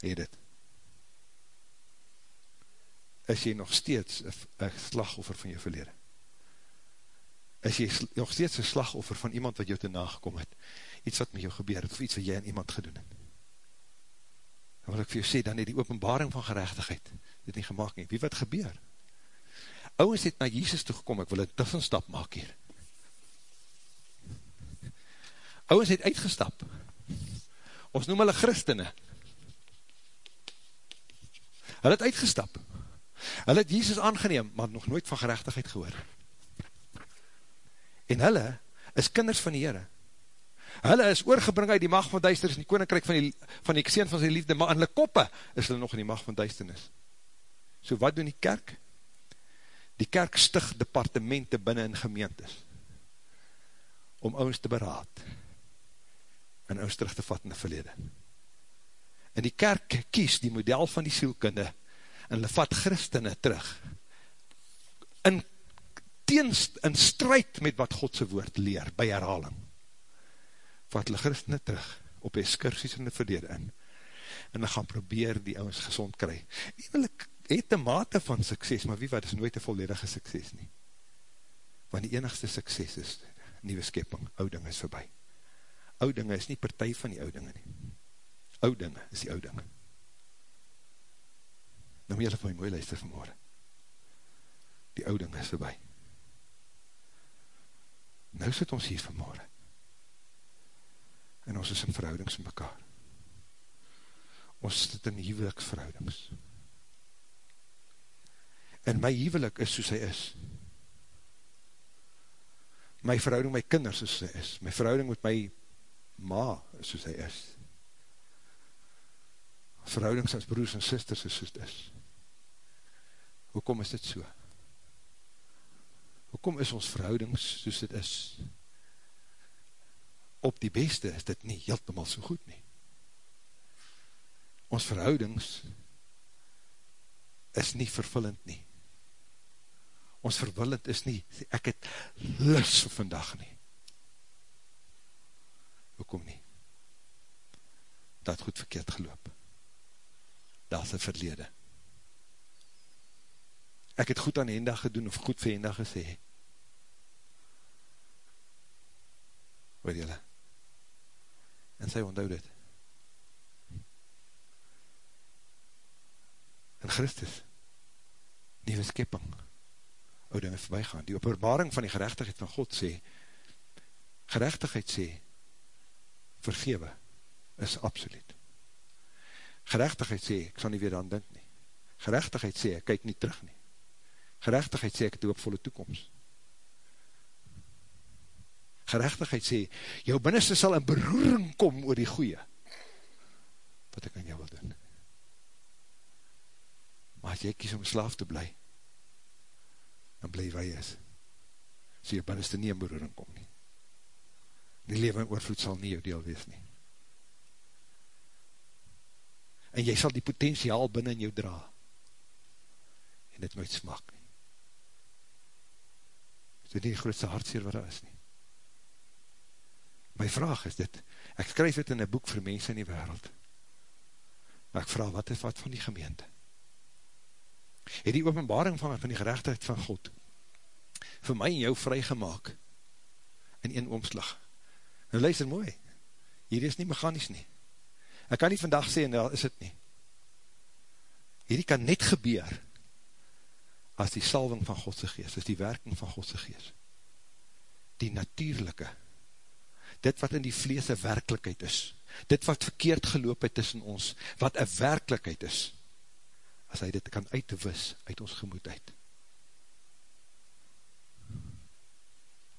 Het het. Is jy nog steeds een slagoffer van jou verlede? Is jy nog steeds een slagoffer van iemand wat jou te nagekom het? Iets wat met jou gebeur het, of iets wat jy aan iemand gedoen het? Dan wil ek vir jou sê, dan het die openbaring van gerechtigheid, dit nie gemaakt nie. Wie wat gebeur? Ouwens het na Jesus toegekom, ek wil een tussenstap maak hier. Ouwens het uitgestap. Ons noem hulle christene. Hulle het uitgestap. Hulle het Jesus aangeneem, maar nog nooit van gerechtigheid gehoor. En hulle is kinders van die Heere. Hulle is oorgebring uit die macht van duisternis in die koninkrijk van die, van die kseen van sy liefde, maar in hulle koppe is hulle nog in die macht van duisternis. So wat doen die kerk? Die kerk stig departemente binnen in gemeentes om ons te beraad en ons terug te vat in die verlede. En die kerk kies die model van die sielkunde, en hulle vat christene terug, in, teenst, in strijd met wat Godse woord leer, by herhaling. Vat hulle christene terug, op excursies in die verlede in, en hulle gaan probeer die ouwens gezond kry. Ewelik het een mate van sukses, maar wie wat is nooit een volledige sukses nie. Want die enigste sukses is, nieuwe skepping, ouding is voorbij. Oudinge is nie partij van die oudinge nie. Oudinge is die oudinge. Nou moet jy vir my mooi luister vanmorgen. Die oudinge is voorbij. Nou sit ons hier vanmorgen. En ons is in verhoudings met mekaar. Ons sit in huweliksverhoudings. En my huwelik is soos hy is. My verhouding met my kinders is soos hy is. My verhouding met my ma is soos hy is. Verhoudings as broers en sisters is soos dit is. Hoekom is dit so? Hoekom is ons verhoudings soos dit is? Op die beste is dit nie heeltemaal so goed nie. Ons verhoudings is nie vervullend nie. Ons vervullend is nie, ek het lus vir vandag nie. Hoekom nie? Dat goed verkeerd geloop. Dat is een verlede. Ek het goed aan Henda gedoen, of goed vir Henda gesê. Hoor jylle? En sy onthou dit. In Christus, nieuwe skepping, ou dinge voorbij gaan. Die openbaring van die gerechtigheid van God sê, gerechtigheid sê, vergewe is absoluut. Gerechtigheid sê, ek sal nie weer aan dink nie. Gerechtigheid sê, ek kyk nie terug nie. Gerechtigheid sê, ek het hoopvolle toekomst. Gerechtigheid sê, jou binneste sal in beroering kom oor die goeie, wat ek aan jou wil doen. Maar as jy kies om slaaf te bly, dan bly jy is. So jou binneste nie in beroering kom nie. Die leven in oorvloed sal nie jou deel wees nie. En jy sal die potentiaal binnen in jou dra. En dit nooit smak nie. Is dit nie die grootste hartseer wat daar is nie? My vraag is dit, ek skryf dit in een boek vir mense in die wereld. Maar ek vraag, wat is wat van die gemeente? Het die openbaring van, van die gerechtigheid van God vir my en jou vrygemaak in een oomslag? Nou luister mooi, hier is nie mechanisch nie. Ek kan nie vandag sê, nou is het nie. Hierdie kan net gebeur as die salving van Godse geest, as die werking van Godse geest. Die natuurlijke, dit wat in die vlees een werkelijkheid is, dit wat verkeerd geloop het tussen ons, wat een werkelijkheid is, as hy dit kan uitwis uit ons gemoedheid.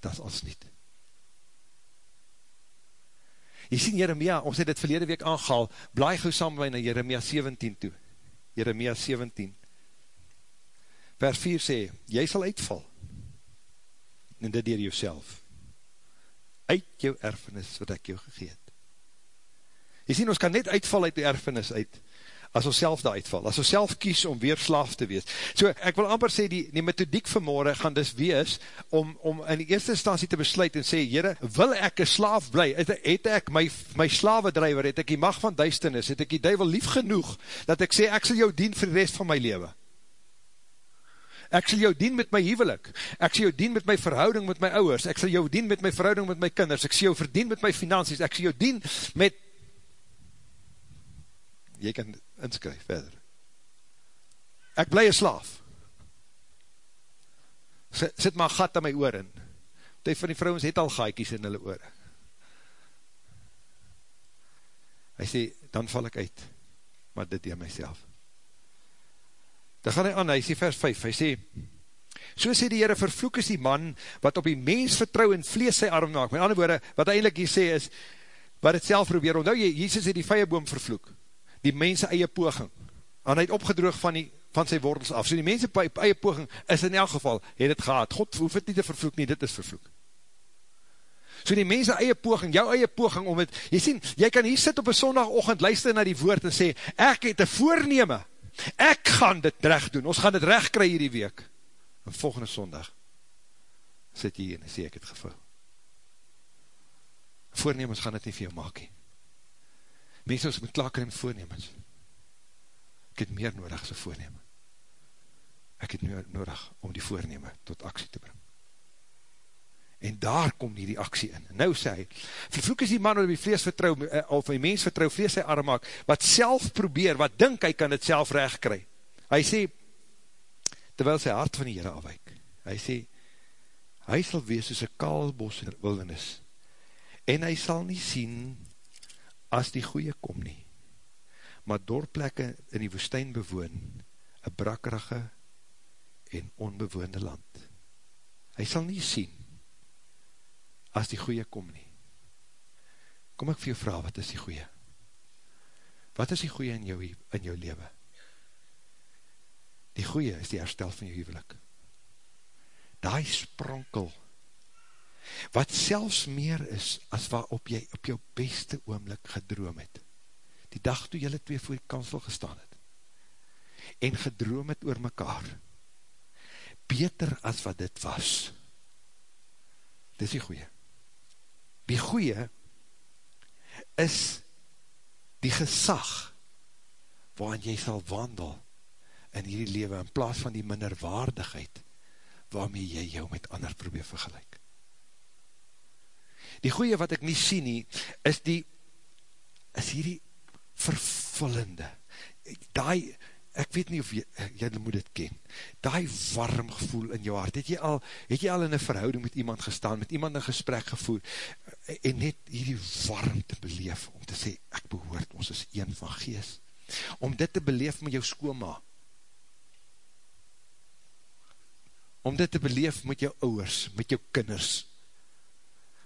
Dat is ons niet. Jy sien Jeremia, ons het dit verlede week aangehaal, blaai gauw saam by na Jeremia 17 toe. Jeremia 17. Vers 4 sê, jy sal uitval, en dit dier jouself, uit jou erfenis wat ek jou gegeet. Jy sien, ons kan net uitval uit die erfenis uit, as ons self daar uitval, as ons self kies om weer slaaf te wees. So, ek wil amper sê, die, die methodiek vanmorgen gaan dus wees, om, om in die eerste instantie te besluit en sê, jyre, wil ek een slaaf bly, het, het ek my, my slavedrijver, het ek die mag van duisternis, het ek die duivel lief genoeg, dat ek sê, ek sal jou dien vir die rest van my leven. Ek sal jou dien met my huwelik, ek sal jou dien met my verhouding met my ouwers, ek sal jou dien met my verhouding met my kinders, ek sal jou verdien met my finansies, ek sal jou dien met jy kan inskryf verder. Ek bly een slaaf. Sit maar gat aan my oor in. Die van die vrouwens het al gaaikies in hulle oor. Hy sê, dan val ek uit. Maar dit die myself. Dan gaan hy aan, hy sê vers 5, hy sê, so sê die Heere, vervloek is die man, wat op die mens vertrouw en vlees sy arm maak. Met andere woorde, wat hy eindelijk hier sê is, wat het self probeer, want nou, Jesus het die vijeboom vervloek die mense eie poging, en hy het opgedroog van, die, van sy wortels af, so die mense eie poging is in elk geval, het het gehad, God hoef het nie te vervloek nie, dit is vervloek. So die mense eie poging, jou eie poging om het, jy sien, jy kan hier sit op een sondagochtend, luister na die woord en sê, ek het een voorneme, ek gaan dit recht doen, ons gaan dit recht kry hierdie week. En volgende sondag, sit jy hier en sê ek het gevul. Voornemens gaan dit nie vir jou maak nie. Mense ons moet klaar kry met voornemens. Ek het meer nodig as een voornemen. Ek het nodig om die voornemen tot aksie te bring. En daar kom nie die aksie in. Nou sê hy, vervloek is die man wat die vlees vertrouw, eh, of die mens vertrouw, vlees sy arm maak, wat self probeer, wat dink hy kan het self recht kry. Hy sê, terwyl sy hart van die Heere afwijk, hy sê, hy sal wees soos een kaalbos in wildernis, en hy sal nie sien, as die goeie kom nie, maar doorplekke in die woestijn bewoon, een brakkerige en onbewoonde land. Hy sal nie sien, as die goeie kom nie. Kom ek vir jou vraag, wat is die goeie? Wat is die goeie in jou, in jou leven? Die goeie is die herstel van jou huwelik. Daai spronkel, wat selfs meer is, as waarop jy op jou beste oomlik gedroom het. Die dag toe jylle twee voor die kansel gestaan het, en gedroom het oor mekaar, beter as wat dit was. Dis die goeie. Die goeie is die gesag waarin jy sal wandel in hierdie lewe in plaas van die minderwaardigheid waarmee jy jou met ander probeer vergelijk. Die goeie wat ek nie sien nie, is die, is hierdie vervullende, die, ek weet nie of jy, jy moet dit ken, die warm gevoel in jou hart, het jy al, het jy al in een verhouding met iemand gestaan, met iemand in gesprek gevoel, en net hierdie warmte beleef, om te sê, ek behoort, ons is een van gees, om dit te beleef met jou skooma, om dit te beleef met jou ouwers, met jou kinders,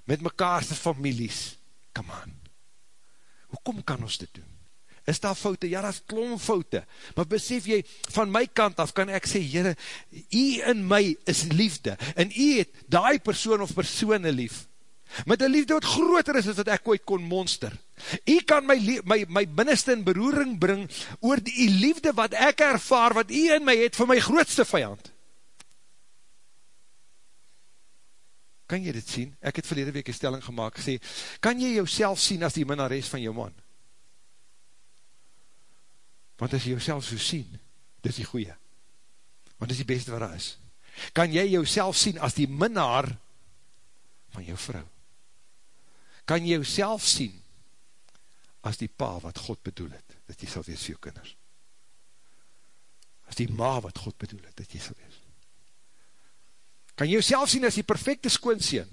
met mekaarse families, come on, hoekom kan ons dit doen? Is daar foute? Ja, daar is klom foute. Maar besef jy, van my kant af kan ek sê, Heere, jy in my is liefde, en jy het die persoon of persoon lief, met een liefde wat groter is as wat ek ooit kon monster. Jy kan my, my, my binneste in beroering bring, oor die liefde wat ek ervaar, wat jy in my het, vir my grootste vijand. Kan jy dit sien? Ek het verlede week een stelling gemaakt, gesê, kan jy jouself sien as die minnares van jou man? Want as jy jouself so sien, dit is die goeie. Want dit is die beste wat daar is. Kan jy jouself sien as die minnaar van jou vrou? Kan jy jouself sien as die pa wat God bedoel het, dat jy sal wees vir jou kinders? As die ma wat God bedoel het, dat jy sal wees? Kan jy jouself sien as die perfecte skoonseen?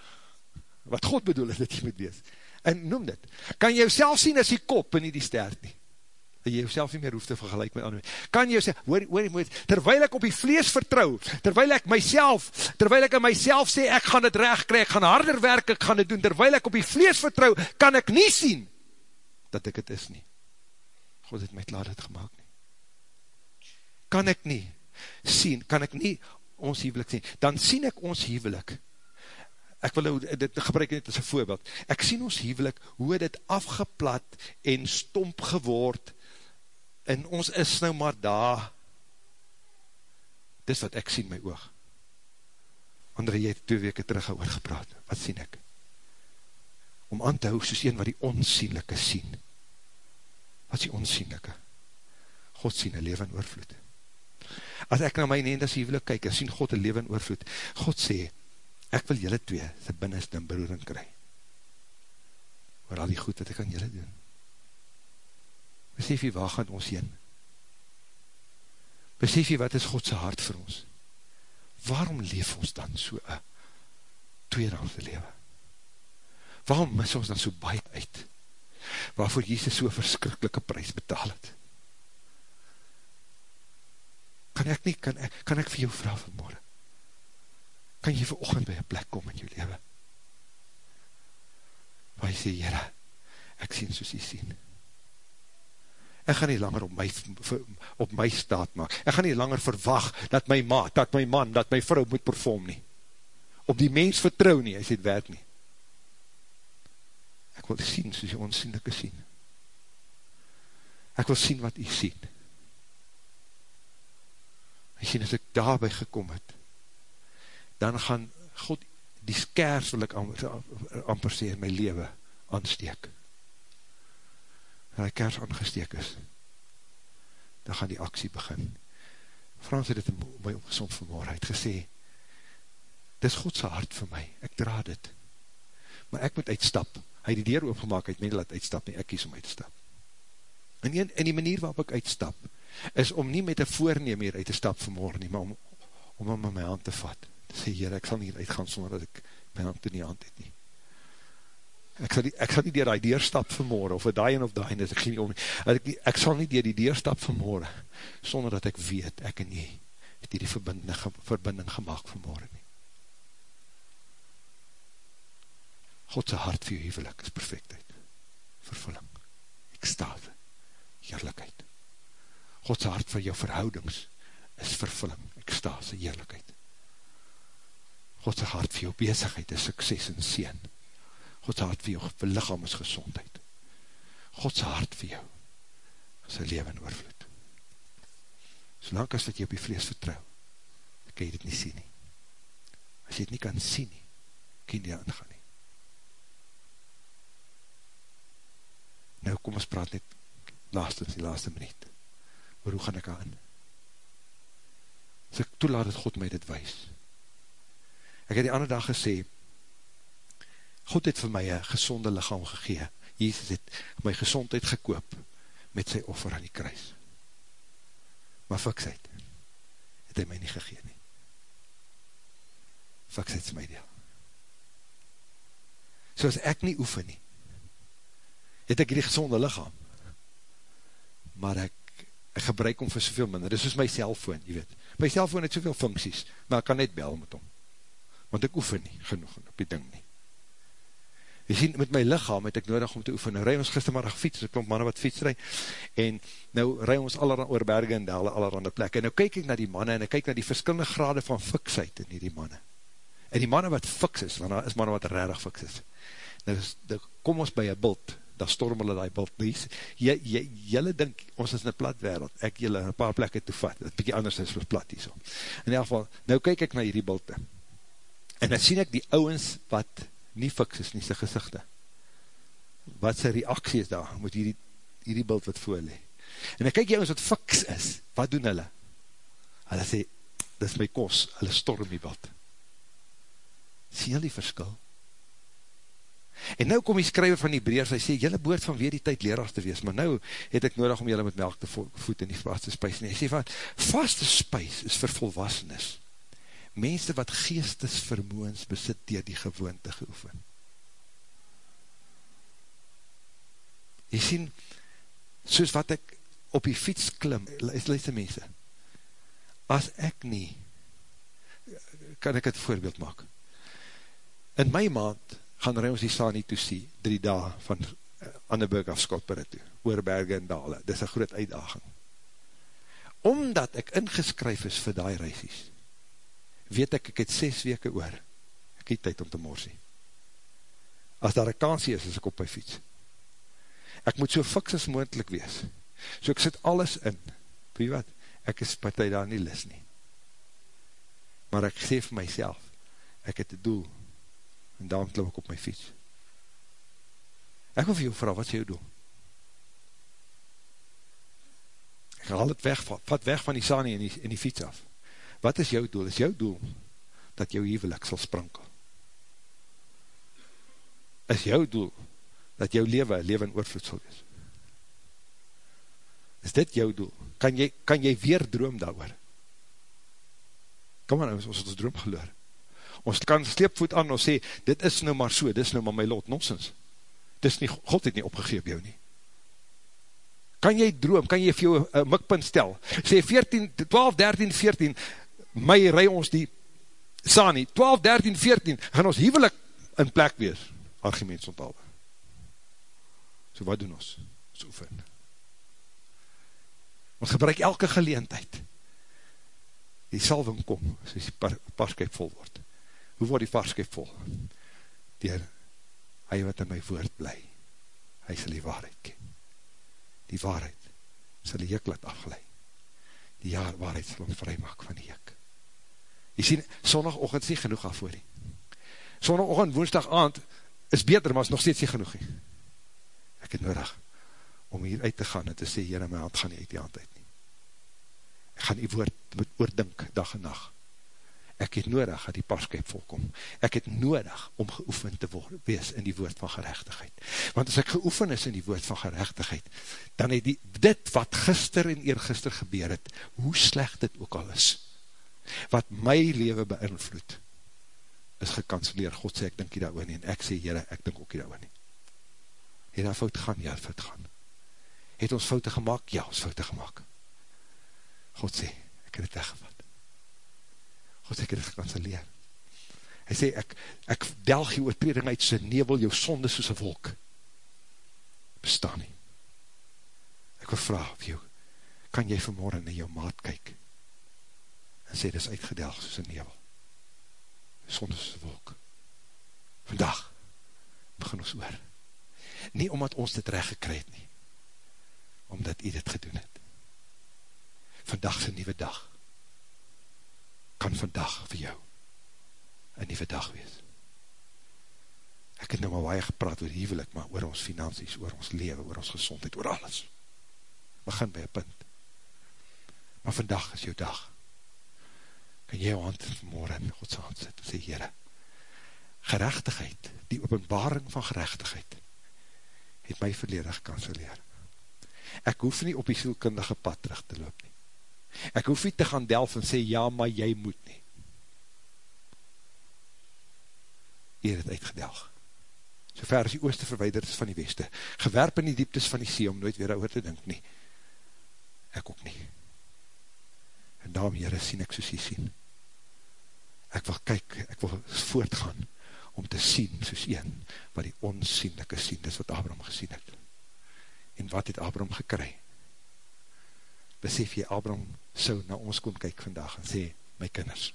[LAUGHS] wat God bedoel het, dat jy moet wees? En noem dit. Kan jy jouself sien as die kop en nie die stert nie? dat jy jouself nie meer hoef te vergelijk met ander. Kan jy sê, hoor, hoor, hoor, terwijl ek op die vlees vertrouw, terwijl ek myself, terwijl ek in myself sê, ek gaan het recht krijg, ek gaan harder werk, ek gaan het doen, terwijl ek op die vlees vertrouw, kan ek nie sien, dat ek het is nie. God het my klaar het gemaakt nie. Kan ek nie sien, kan ek nie ons hevelik sien, dan sien ek ons hevelik, ek wil nou, dit gebruik net as een voorbeeld, ek sien ons hevelik, hoe dit afgeplat en stomp geword, en ons is nou maar daar, dis wat ek sien my oog, André, jy het twee weke terug oor gepraat, wat sien ek? Om aan te hou soos een wat die onsienlijke sien, wat is die onsienlijke? God sien een leven oorvloed. As ek na my neenders huwelik kyk, en sien God een leven oorvloed, God sê, ek wil jylle twee, sy binnenste in beroering kry, oor al die goed wat ek aan jylle doen. Besef jy, waar gaan ons heen? Besef jy, wat is Godse hart vir ons? Waarom leef ons dan so een tweedrangse lewe? Waarom mis ons dan so baie uit? Waarvoor Jesus so verskrikkelike prijs betaal het? Kan ek nie, kan ek, kan ek vir jou vraag vanmorgen? Kan jy vir oogend by een plek kom in jou lewe? Waar jy sê, Jere, ek sien soos jy sien ek gaan nie langer op my, op my staat maak, ek gaan nie langer verwag, dat my ma, dat my man, dat my vrou moet perform nie, op die mens vertrouw nie, hy sê het werk nie, Ek wil sien soos jy onsienlijke sien. Ek wil sien wat jy sien. As ek daarby gekom het, dan gaan God die skers, wil ek amper sê, in my leven aansteek. En die kers aangesteek is, dan gaan die aksie begin. Frans het dit in my opgezond vanmorgen, hy het gesê, dit is Godse hart vir my, ek dra dit, maar ek moet uitstap, hy het die deur oopgemaak, hy het my laat uitstap, nie, ek kies om uit te stap. En die, en die manier waarop ek uitstap, is om nie met een voorneem hier uit te stap vanmorgen nie, maar om, om om my hand te vat, sê, Heer, ek sal nie uitgaan sonder dat ek my hand in die hand het nie. Ek sal nie, ek sal nie dier die deurstap vanmorgen, of die en of die ek, nie om, ek, ek sal nie dier die deurstap vanmorgen, sonder dat ek weet, ek en jy, het die verbinding, verbinding gemaakt vanmorgen nie. Godse hart vir jou hevelik is perfectheid, vervulling, ekstase, heerlijkheid. Godse hart vir jou verhoudings is vervulling, ekstase, heerlijkheid. Godse hart vir jou bezigheid is sukses en sien. Godse hart vir jou vir lichaam is gezondheid. Godse hart vir jou is een leven oorvloed. Solang as dat jy op die vlees vertrouw, kan jy dit nie sien nie. As jy dit nie kan sien nie, kan jy nie aangaan nie. Nou kom ons praat net laatstens die laatste minuut. Maar hoe gaan ek aan? As ek toelaat dat God my dit wees. Ek het die ander dag gesê, God het vir my een gezonde lichaam gegee. Jezus het my gezondheid gekoop met sy offer aan die kruis. Maar fiksheid het hy my nie gegeen nie. Fiksheid is my deel. So as ek nie oefen nie, het ek die gezonde lichaam. Maar ek, ek gebruik om vir soveel minder. Dit is soos my cellfoon, jy weet. My cellfoon het soveel funksies, maar ek kan net bel met hom. Want ek oefen nie, genoeg op die ding nie. Jy sien, met my lichaam het ek nodig om te oefen. Nou rij ons gistermiddag fiets, er klomp mannen wat fiets rij, en nou rij ons allerhand oor berge en dale, allerhande plek. En nou kyk ek na die mannen, en ek kyk na die verskillende grade van fiksheid in die mannen. En die mannen wat fiks is, want daar is mannen wat rarig fiks is. Nou, nou kom ons by een bult, dan storm hulle die bult nie. Jy, jy, jylle dink, ons is in een plat wereld, ek jylle een paar plekke toevat, dat bykie anders is vir plat hier so. In die geval, nou kyk ek na hierdie bulte, en dan sien ek die ouwens wat nie fiks is, nie sy gezichte. Wat sy reaksie is daar, moet hierdie, hierdie bult wat voorlee. En dan kyk jy ouwens wat fiks is, wat doen hulle? Hulle sê, dit is my kos, hulle storm die bult. Sien jy die verskil? En nou kom die skryver van die breers, hy sê, jylle boord van weer die tyd leraars te wees, maar nou het ek nodig om jylle met melk te voed in die vaste spuis. En hy sê van, vaste spuis is vir volwassenes. Mense wat geestesvermoens besit dier die gewoonte geoefen. Jy sien, soos wat ek op die fiets klim, luister mense, as ek nie, kan ek het voorbeeld maak. In my maand, gaan rij ons die Sani toe sê, drie dae van uh, Anneburg af Skotberg toe, oor berge en dale, dit is een groot uitdaging. Omdat ek ingeskryf is vir die reisies, weet ek, ek het ses weke oor, ek het tyd om te morsie. As daar een kansie is, is ek op my fiets. Ek moet so fiks as moendlik wees. So ek sit alles in, weet wat, ek is partij daar nie lis nie. Maar ek vir myself, ek het die doel, en daarom klim ek op my fiets. Ek wil vir jou vraag, wat is jou doel? Ek haal het weg, vat weg van die sani en die, die fiets af. Wat is jou doel? Is jou doel dat jou hevelik sal sprankel? Is jou doel dat jou leven, leven in oorvloed sal wees? Is dit jou doel? Kan jy, kan jy weer droom daar oor? Kom maar nou, ons het ons droom geloor ons kan sleepvoet aan, ons sê, dit is nou maar so, dit is nou maar my lot, nonsens. Dit is nie, God het nie opgegeef jou nie. Kan jy droom, kan jy vir jou een mikpunt stel, sê 14, 12, 13, 14, my rij ons die Sani, 12, 13, 14, gaan ons hevelik in plek wees, argument onthaalwe. So wat doen ons? So oefen. Ons gebruik elke geleentheid, die salving kom, soos die par, parskyp vol word. Hoe word die varskip vol? Door hy wat in my woord bly, hy sal die waarheid ken. Die waarheid sal die juk laat afgelei. Die jaar waarheid sal ons vry maak van die juk. Jy sien, sondagochtend is nie genoeg af voor die. Sondagochtend, woensdag aand, is beter, maar is nog steeds nie genoeg nie. Ek het nodig om hier uit te gaan en te sê, Heere, my hand gaan nie uit die hand uit nie. Ek gaan die woord moet oordink, dag en nacht ek het nodig dat die paskep volkom. Ek het nodig om geoefen te word, wees in die woord van gerechtigheid. Want as ek geoefen is in die woord van gerechtigheid, dan het die, dit wat gister en eergister gebeur het, hoe slecht dit ook al is, wat my leven beïnvloed, is gekanceleer. God sê, ek dink hier daar nie, en ek sê, Heere, ek dink ook hier daar nie. Het daar fout gaan? Ja, fout gaan. Het ons foute gemaakt? Ja, ons foute gemaakt. God sê, ek het het weggevat. God sê, ek het het gekanceleer. Hy sê, ek, ek delg jou oortreding uit sy nevel, jou sonde soos een wolk. Bestaan nie. Ek wil vraag op jou, kan jy vanmorgen na jou maat kyk, en sê, dit is uitgedelg soos een nevel. Sonde soos een wolk. Vandaag, begin ons oor. Nie omdat ons dit recht gekryd nie, omdat jy dit gedoen het. Vandaag is een nieuwe dag kan vandag vir jou een nieuwe dag wees. Ek het nou maar waie gepraat oor hevelik, maar oor ons finansies, oor ons leven, oor ons gezondheid, oor alles. Begin by een punt. Maar vandag is jou dag. Kan jy jou hand vanmorgen in Godse hand sit en sê, Heere, gerechtigheid, die openbaring van gerechtigheid, het my verlede gekanceleer. Ek hoef nie op die sielkundige pad terug te loop nie. Ek hoef nie te gaan delf en sê, ja, maar jy moet nie. Eer het uitgedelg. So ver as die ooste verweider is van die weste. Gewerp in die dieptes van die see, om nooit weer oor te dink nie. Ek ook nie. En daarom, Heere, sien ek soos jy sien. Ek wil kyk, ek wil voortgaan, om te sien soos een, wat die onsienlijke sien, dis wat Abraham gesien het. En wat het Abraham gekry? Besef jy, Abraham sou na ons kom kyk vandag en sê, my kinders,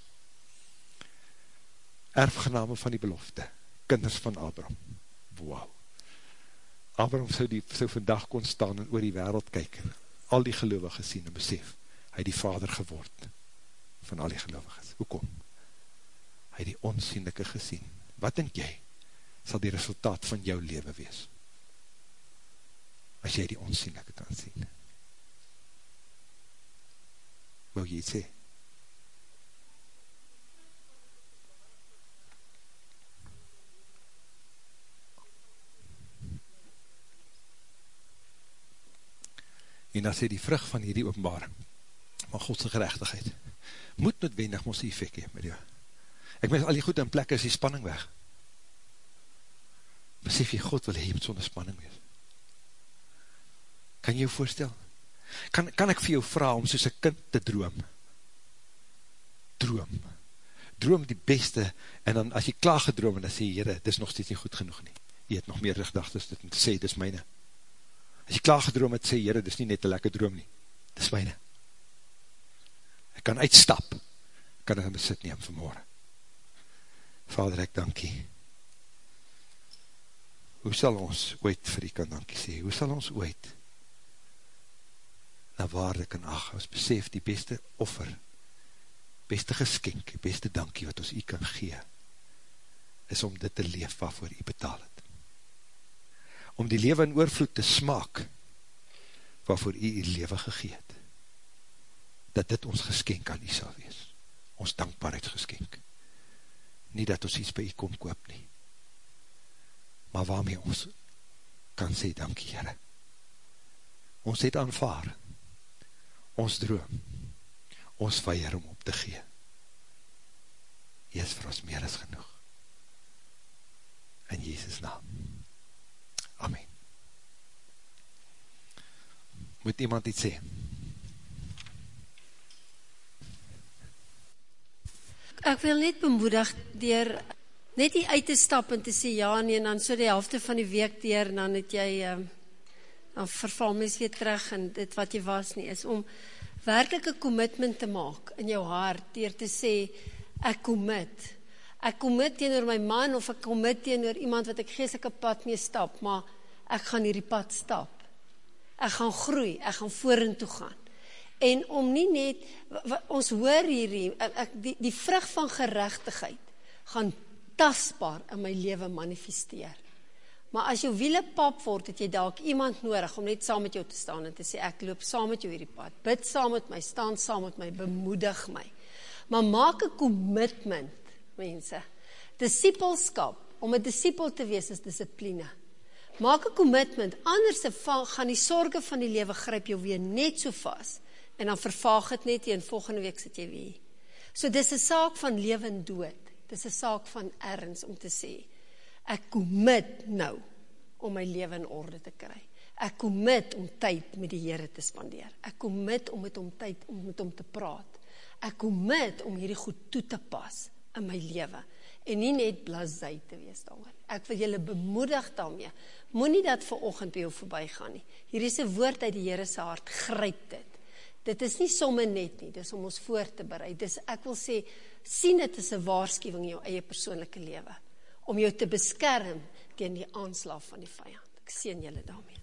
erfgename van die belofte, kinders van Abraham, wow, Abraham sou, die, sou vandag kon staan en oor die wereld kyk, en al die gelovige sien en besef, hy die vader geword, van al die geloviges, hoekom? Hy die onsienlijke gesien, wat denk jy, sal die resultaat van jou leven wees, as jy die onsienlijke kan sien, wil jy iets sê? En dan sê die vrug van hierdie openbaring, van Godse gerechtigheid, moet noodwendig ons die effect hee met jou. Ek mens al die goed in plek is die spanning weg. Besef jy, God wil hee met sonde spanning wees. Kan jy jou voorstel? Kan, kan ek vir jou vraag om soos een kind te droom? Droom. Droom die beste, en dan as jy klaar gedroom, dan sê jy, Heere, dit is nog steeds nie goed genoeg nie. Jy het nog meer gedacht, dit om te sê, dit is myne. As jy klaar gedroom het, sê jy, Heere, dit is nie net een lekker droom nie. Dit is myne. Ek kan uitstap, kan ek in besit neem vanmorgen. Vader, ek dankie. Hoe sal ons ooit vir die kan dankie sê? Hoe sal ons ooit na waarde kan ag, ons besef die beste offer, beste geskenk, beste dankie wat ons u kan gee, is om dit te leef waarvoor u betaal het. Om die leven in oorvloed te smaak, waarvoor u u leven gegeet. Dat dit ons geskenk aan u sal wees. Ons dankbaarheidsgeskenk. Nie dat ons iets by u kom koop nie. Maar waarmee ons kan sê dankie, Heere. Ons het aanvaard ons droom, ons weier om op te gee. Jy is vir ons meer as genoeg. In Jezus naam. Amen. Moet iemand iets sê? Ek wil net bemoedig dier net die uit te stap en te sê ja nie, en dan so die helfte van die week dier, en dan het jy... Uh, dan verval mens weer terug in dit wat jy was nie, is om werkelijk een commitment te maak in jou hart, dier te sê, ek commit, Ek commit teenoor my man of ek commit teenoor iemand wat ek geestelike pad mee stap, maar ek gaan hierdie pad stap. Ek gaan groei, ek gaan vorentoe gaan. En om nie net ons hoor hierdie ek die die vrug van geregtigheid gaan tasbaar in my lewe manifesteer. Maar as jou wiele pap word, het jy dalk iemand nodig om net saam met jou te staan en te sê ek loop saam met jou hierdie pad. Bid saam met my, staan saam met my, bemoedig my. Maar maak 'n kommitment, mense. Disippelskap, om 'n disipel te wees is dissipline. Maak 'n kommitment, anders gaan die sorges van die lewe gryp jou weer net so vas en dan vervaag dit net en volgende week sit jy weer. So dis 'n saak van lewe en dood. Dis 'n saak van erns om te sê ek commit nou om my lewe in orde te kry. Ek commit om tyd met die Here te spandeer. Ek commit om met hom tyd om met hom te praat. Ek commit om hierdie goed toe te pas in my lewe en nie net blasey te wees daaroor. Ek wil julle bemoedig daarmee. Moenie dat ver oggend by jou verbygaan nie. Hier is 'n woord uit die Here se hart. Gryp dit. Dit is nie sommer net nie, dis om ons voor te berei. Dis ek wil sê sien dit as 'n waarskuwing in jou eie persoonlike lewe om jou te beskerm teen die aanslag van die vyand. Ek seën julle daarmee.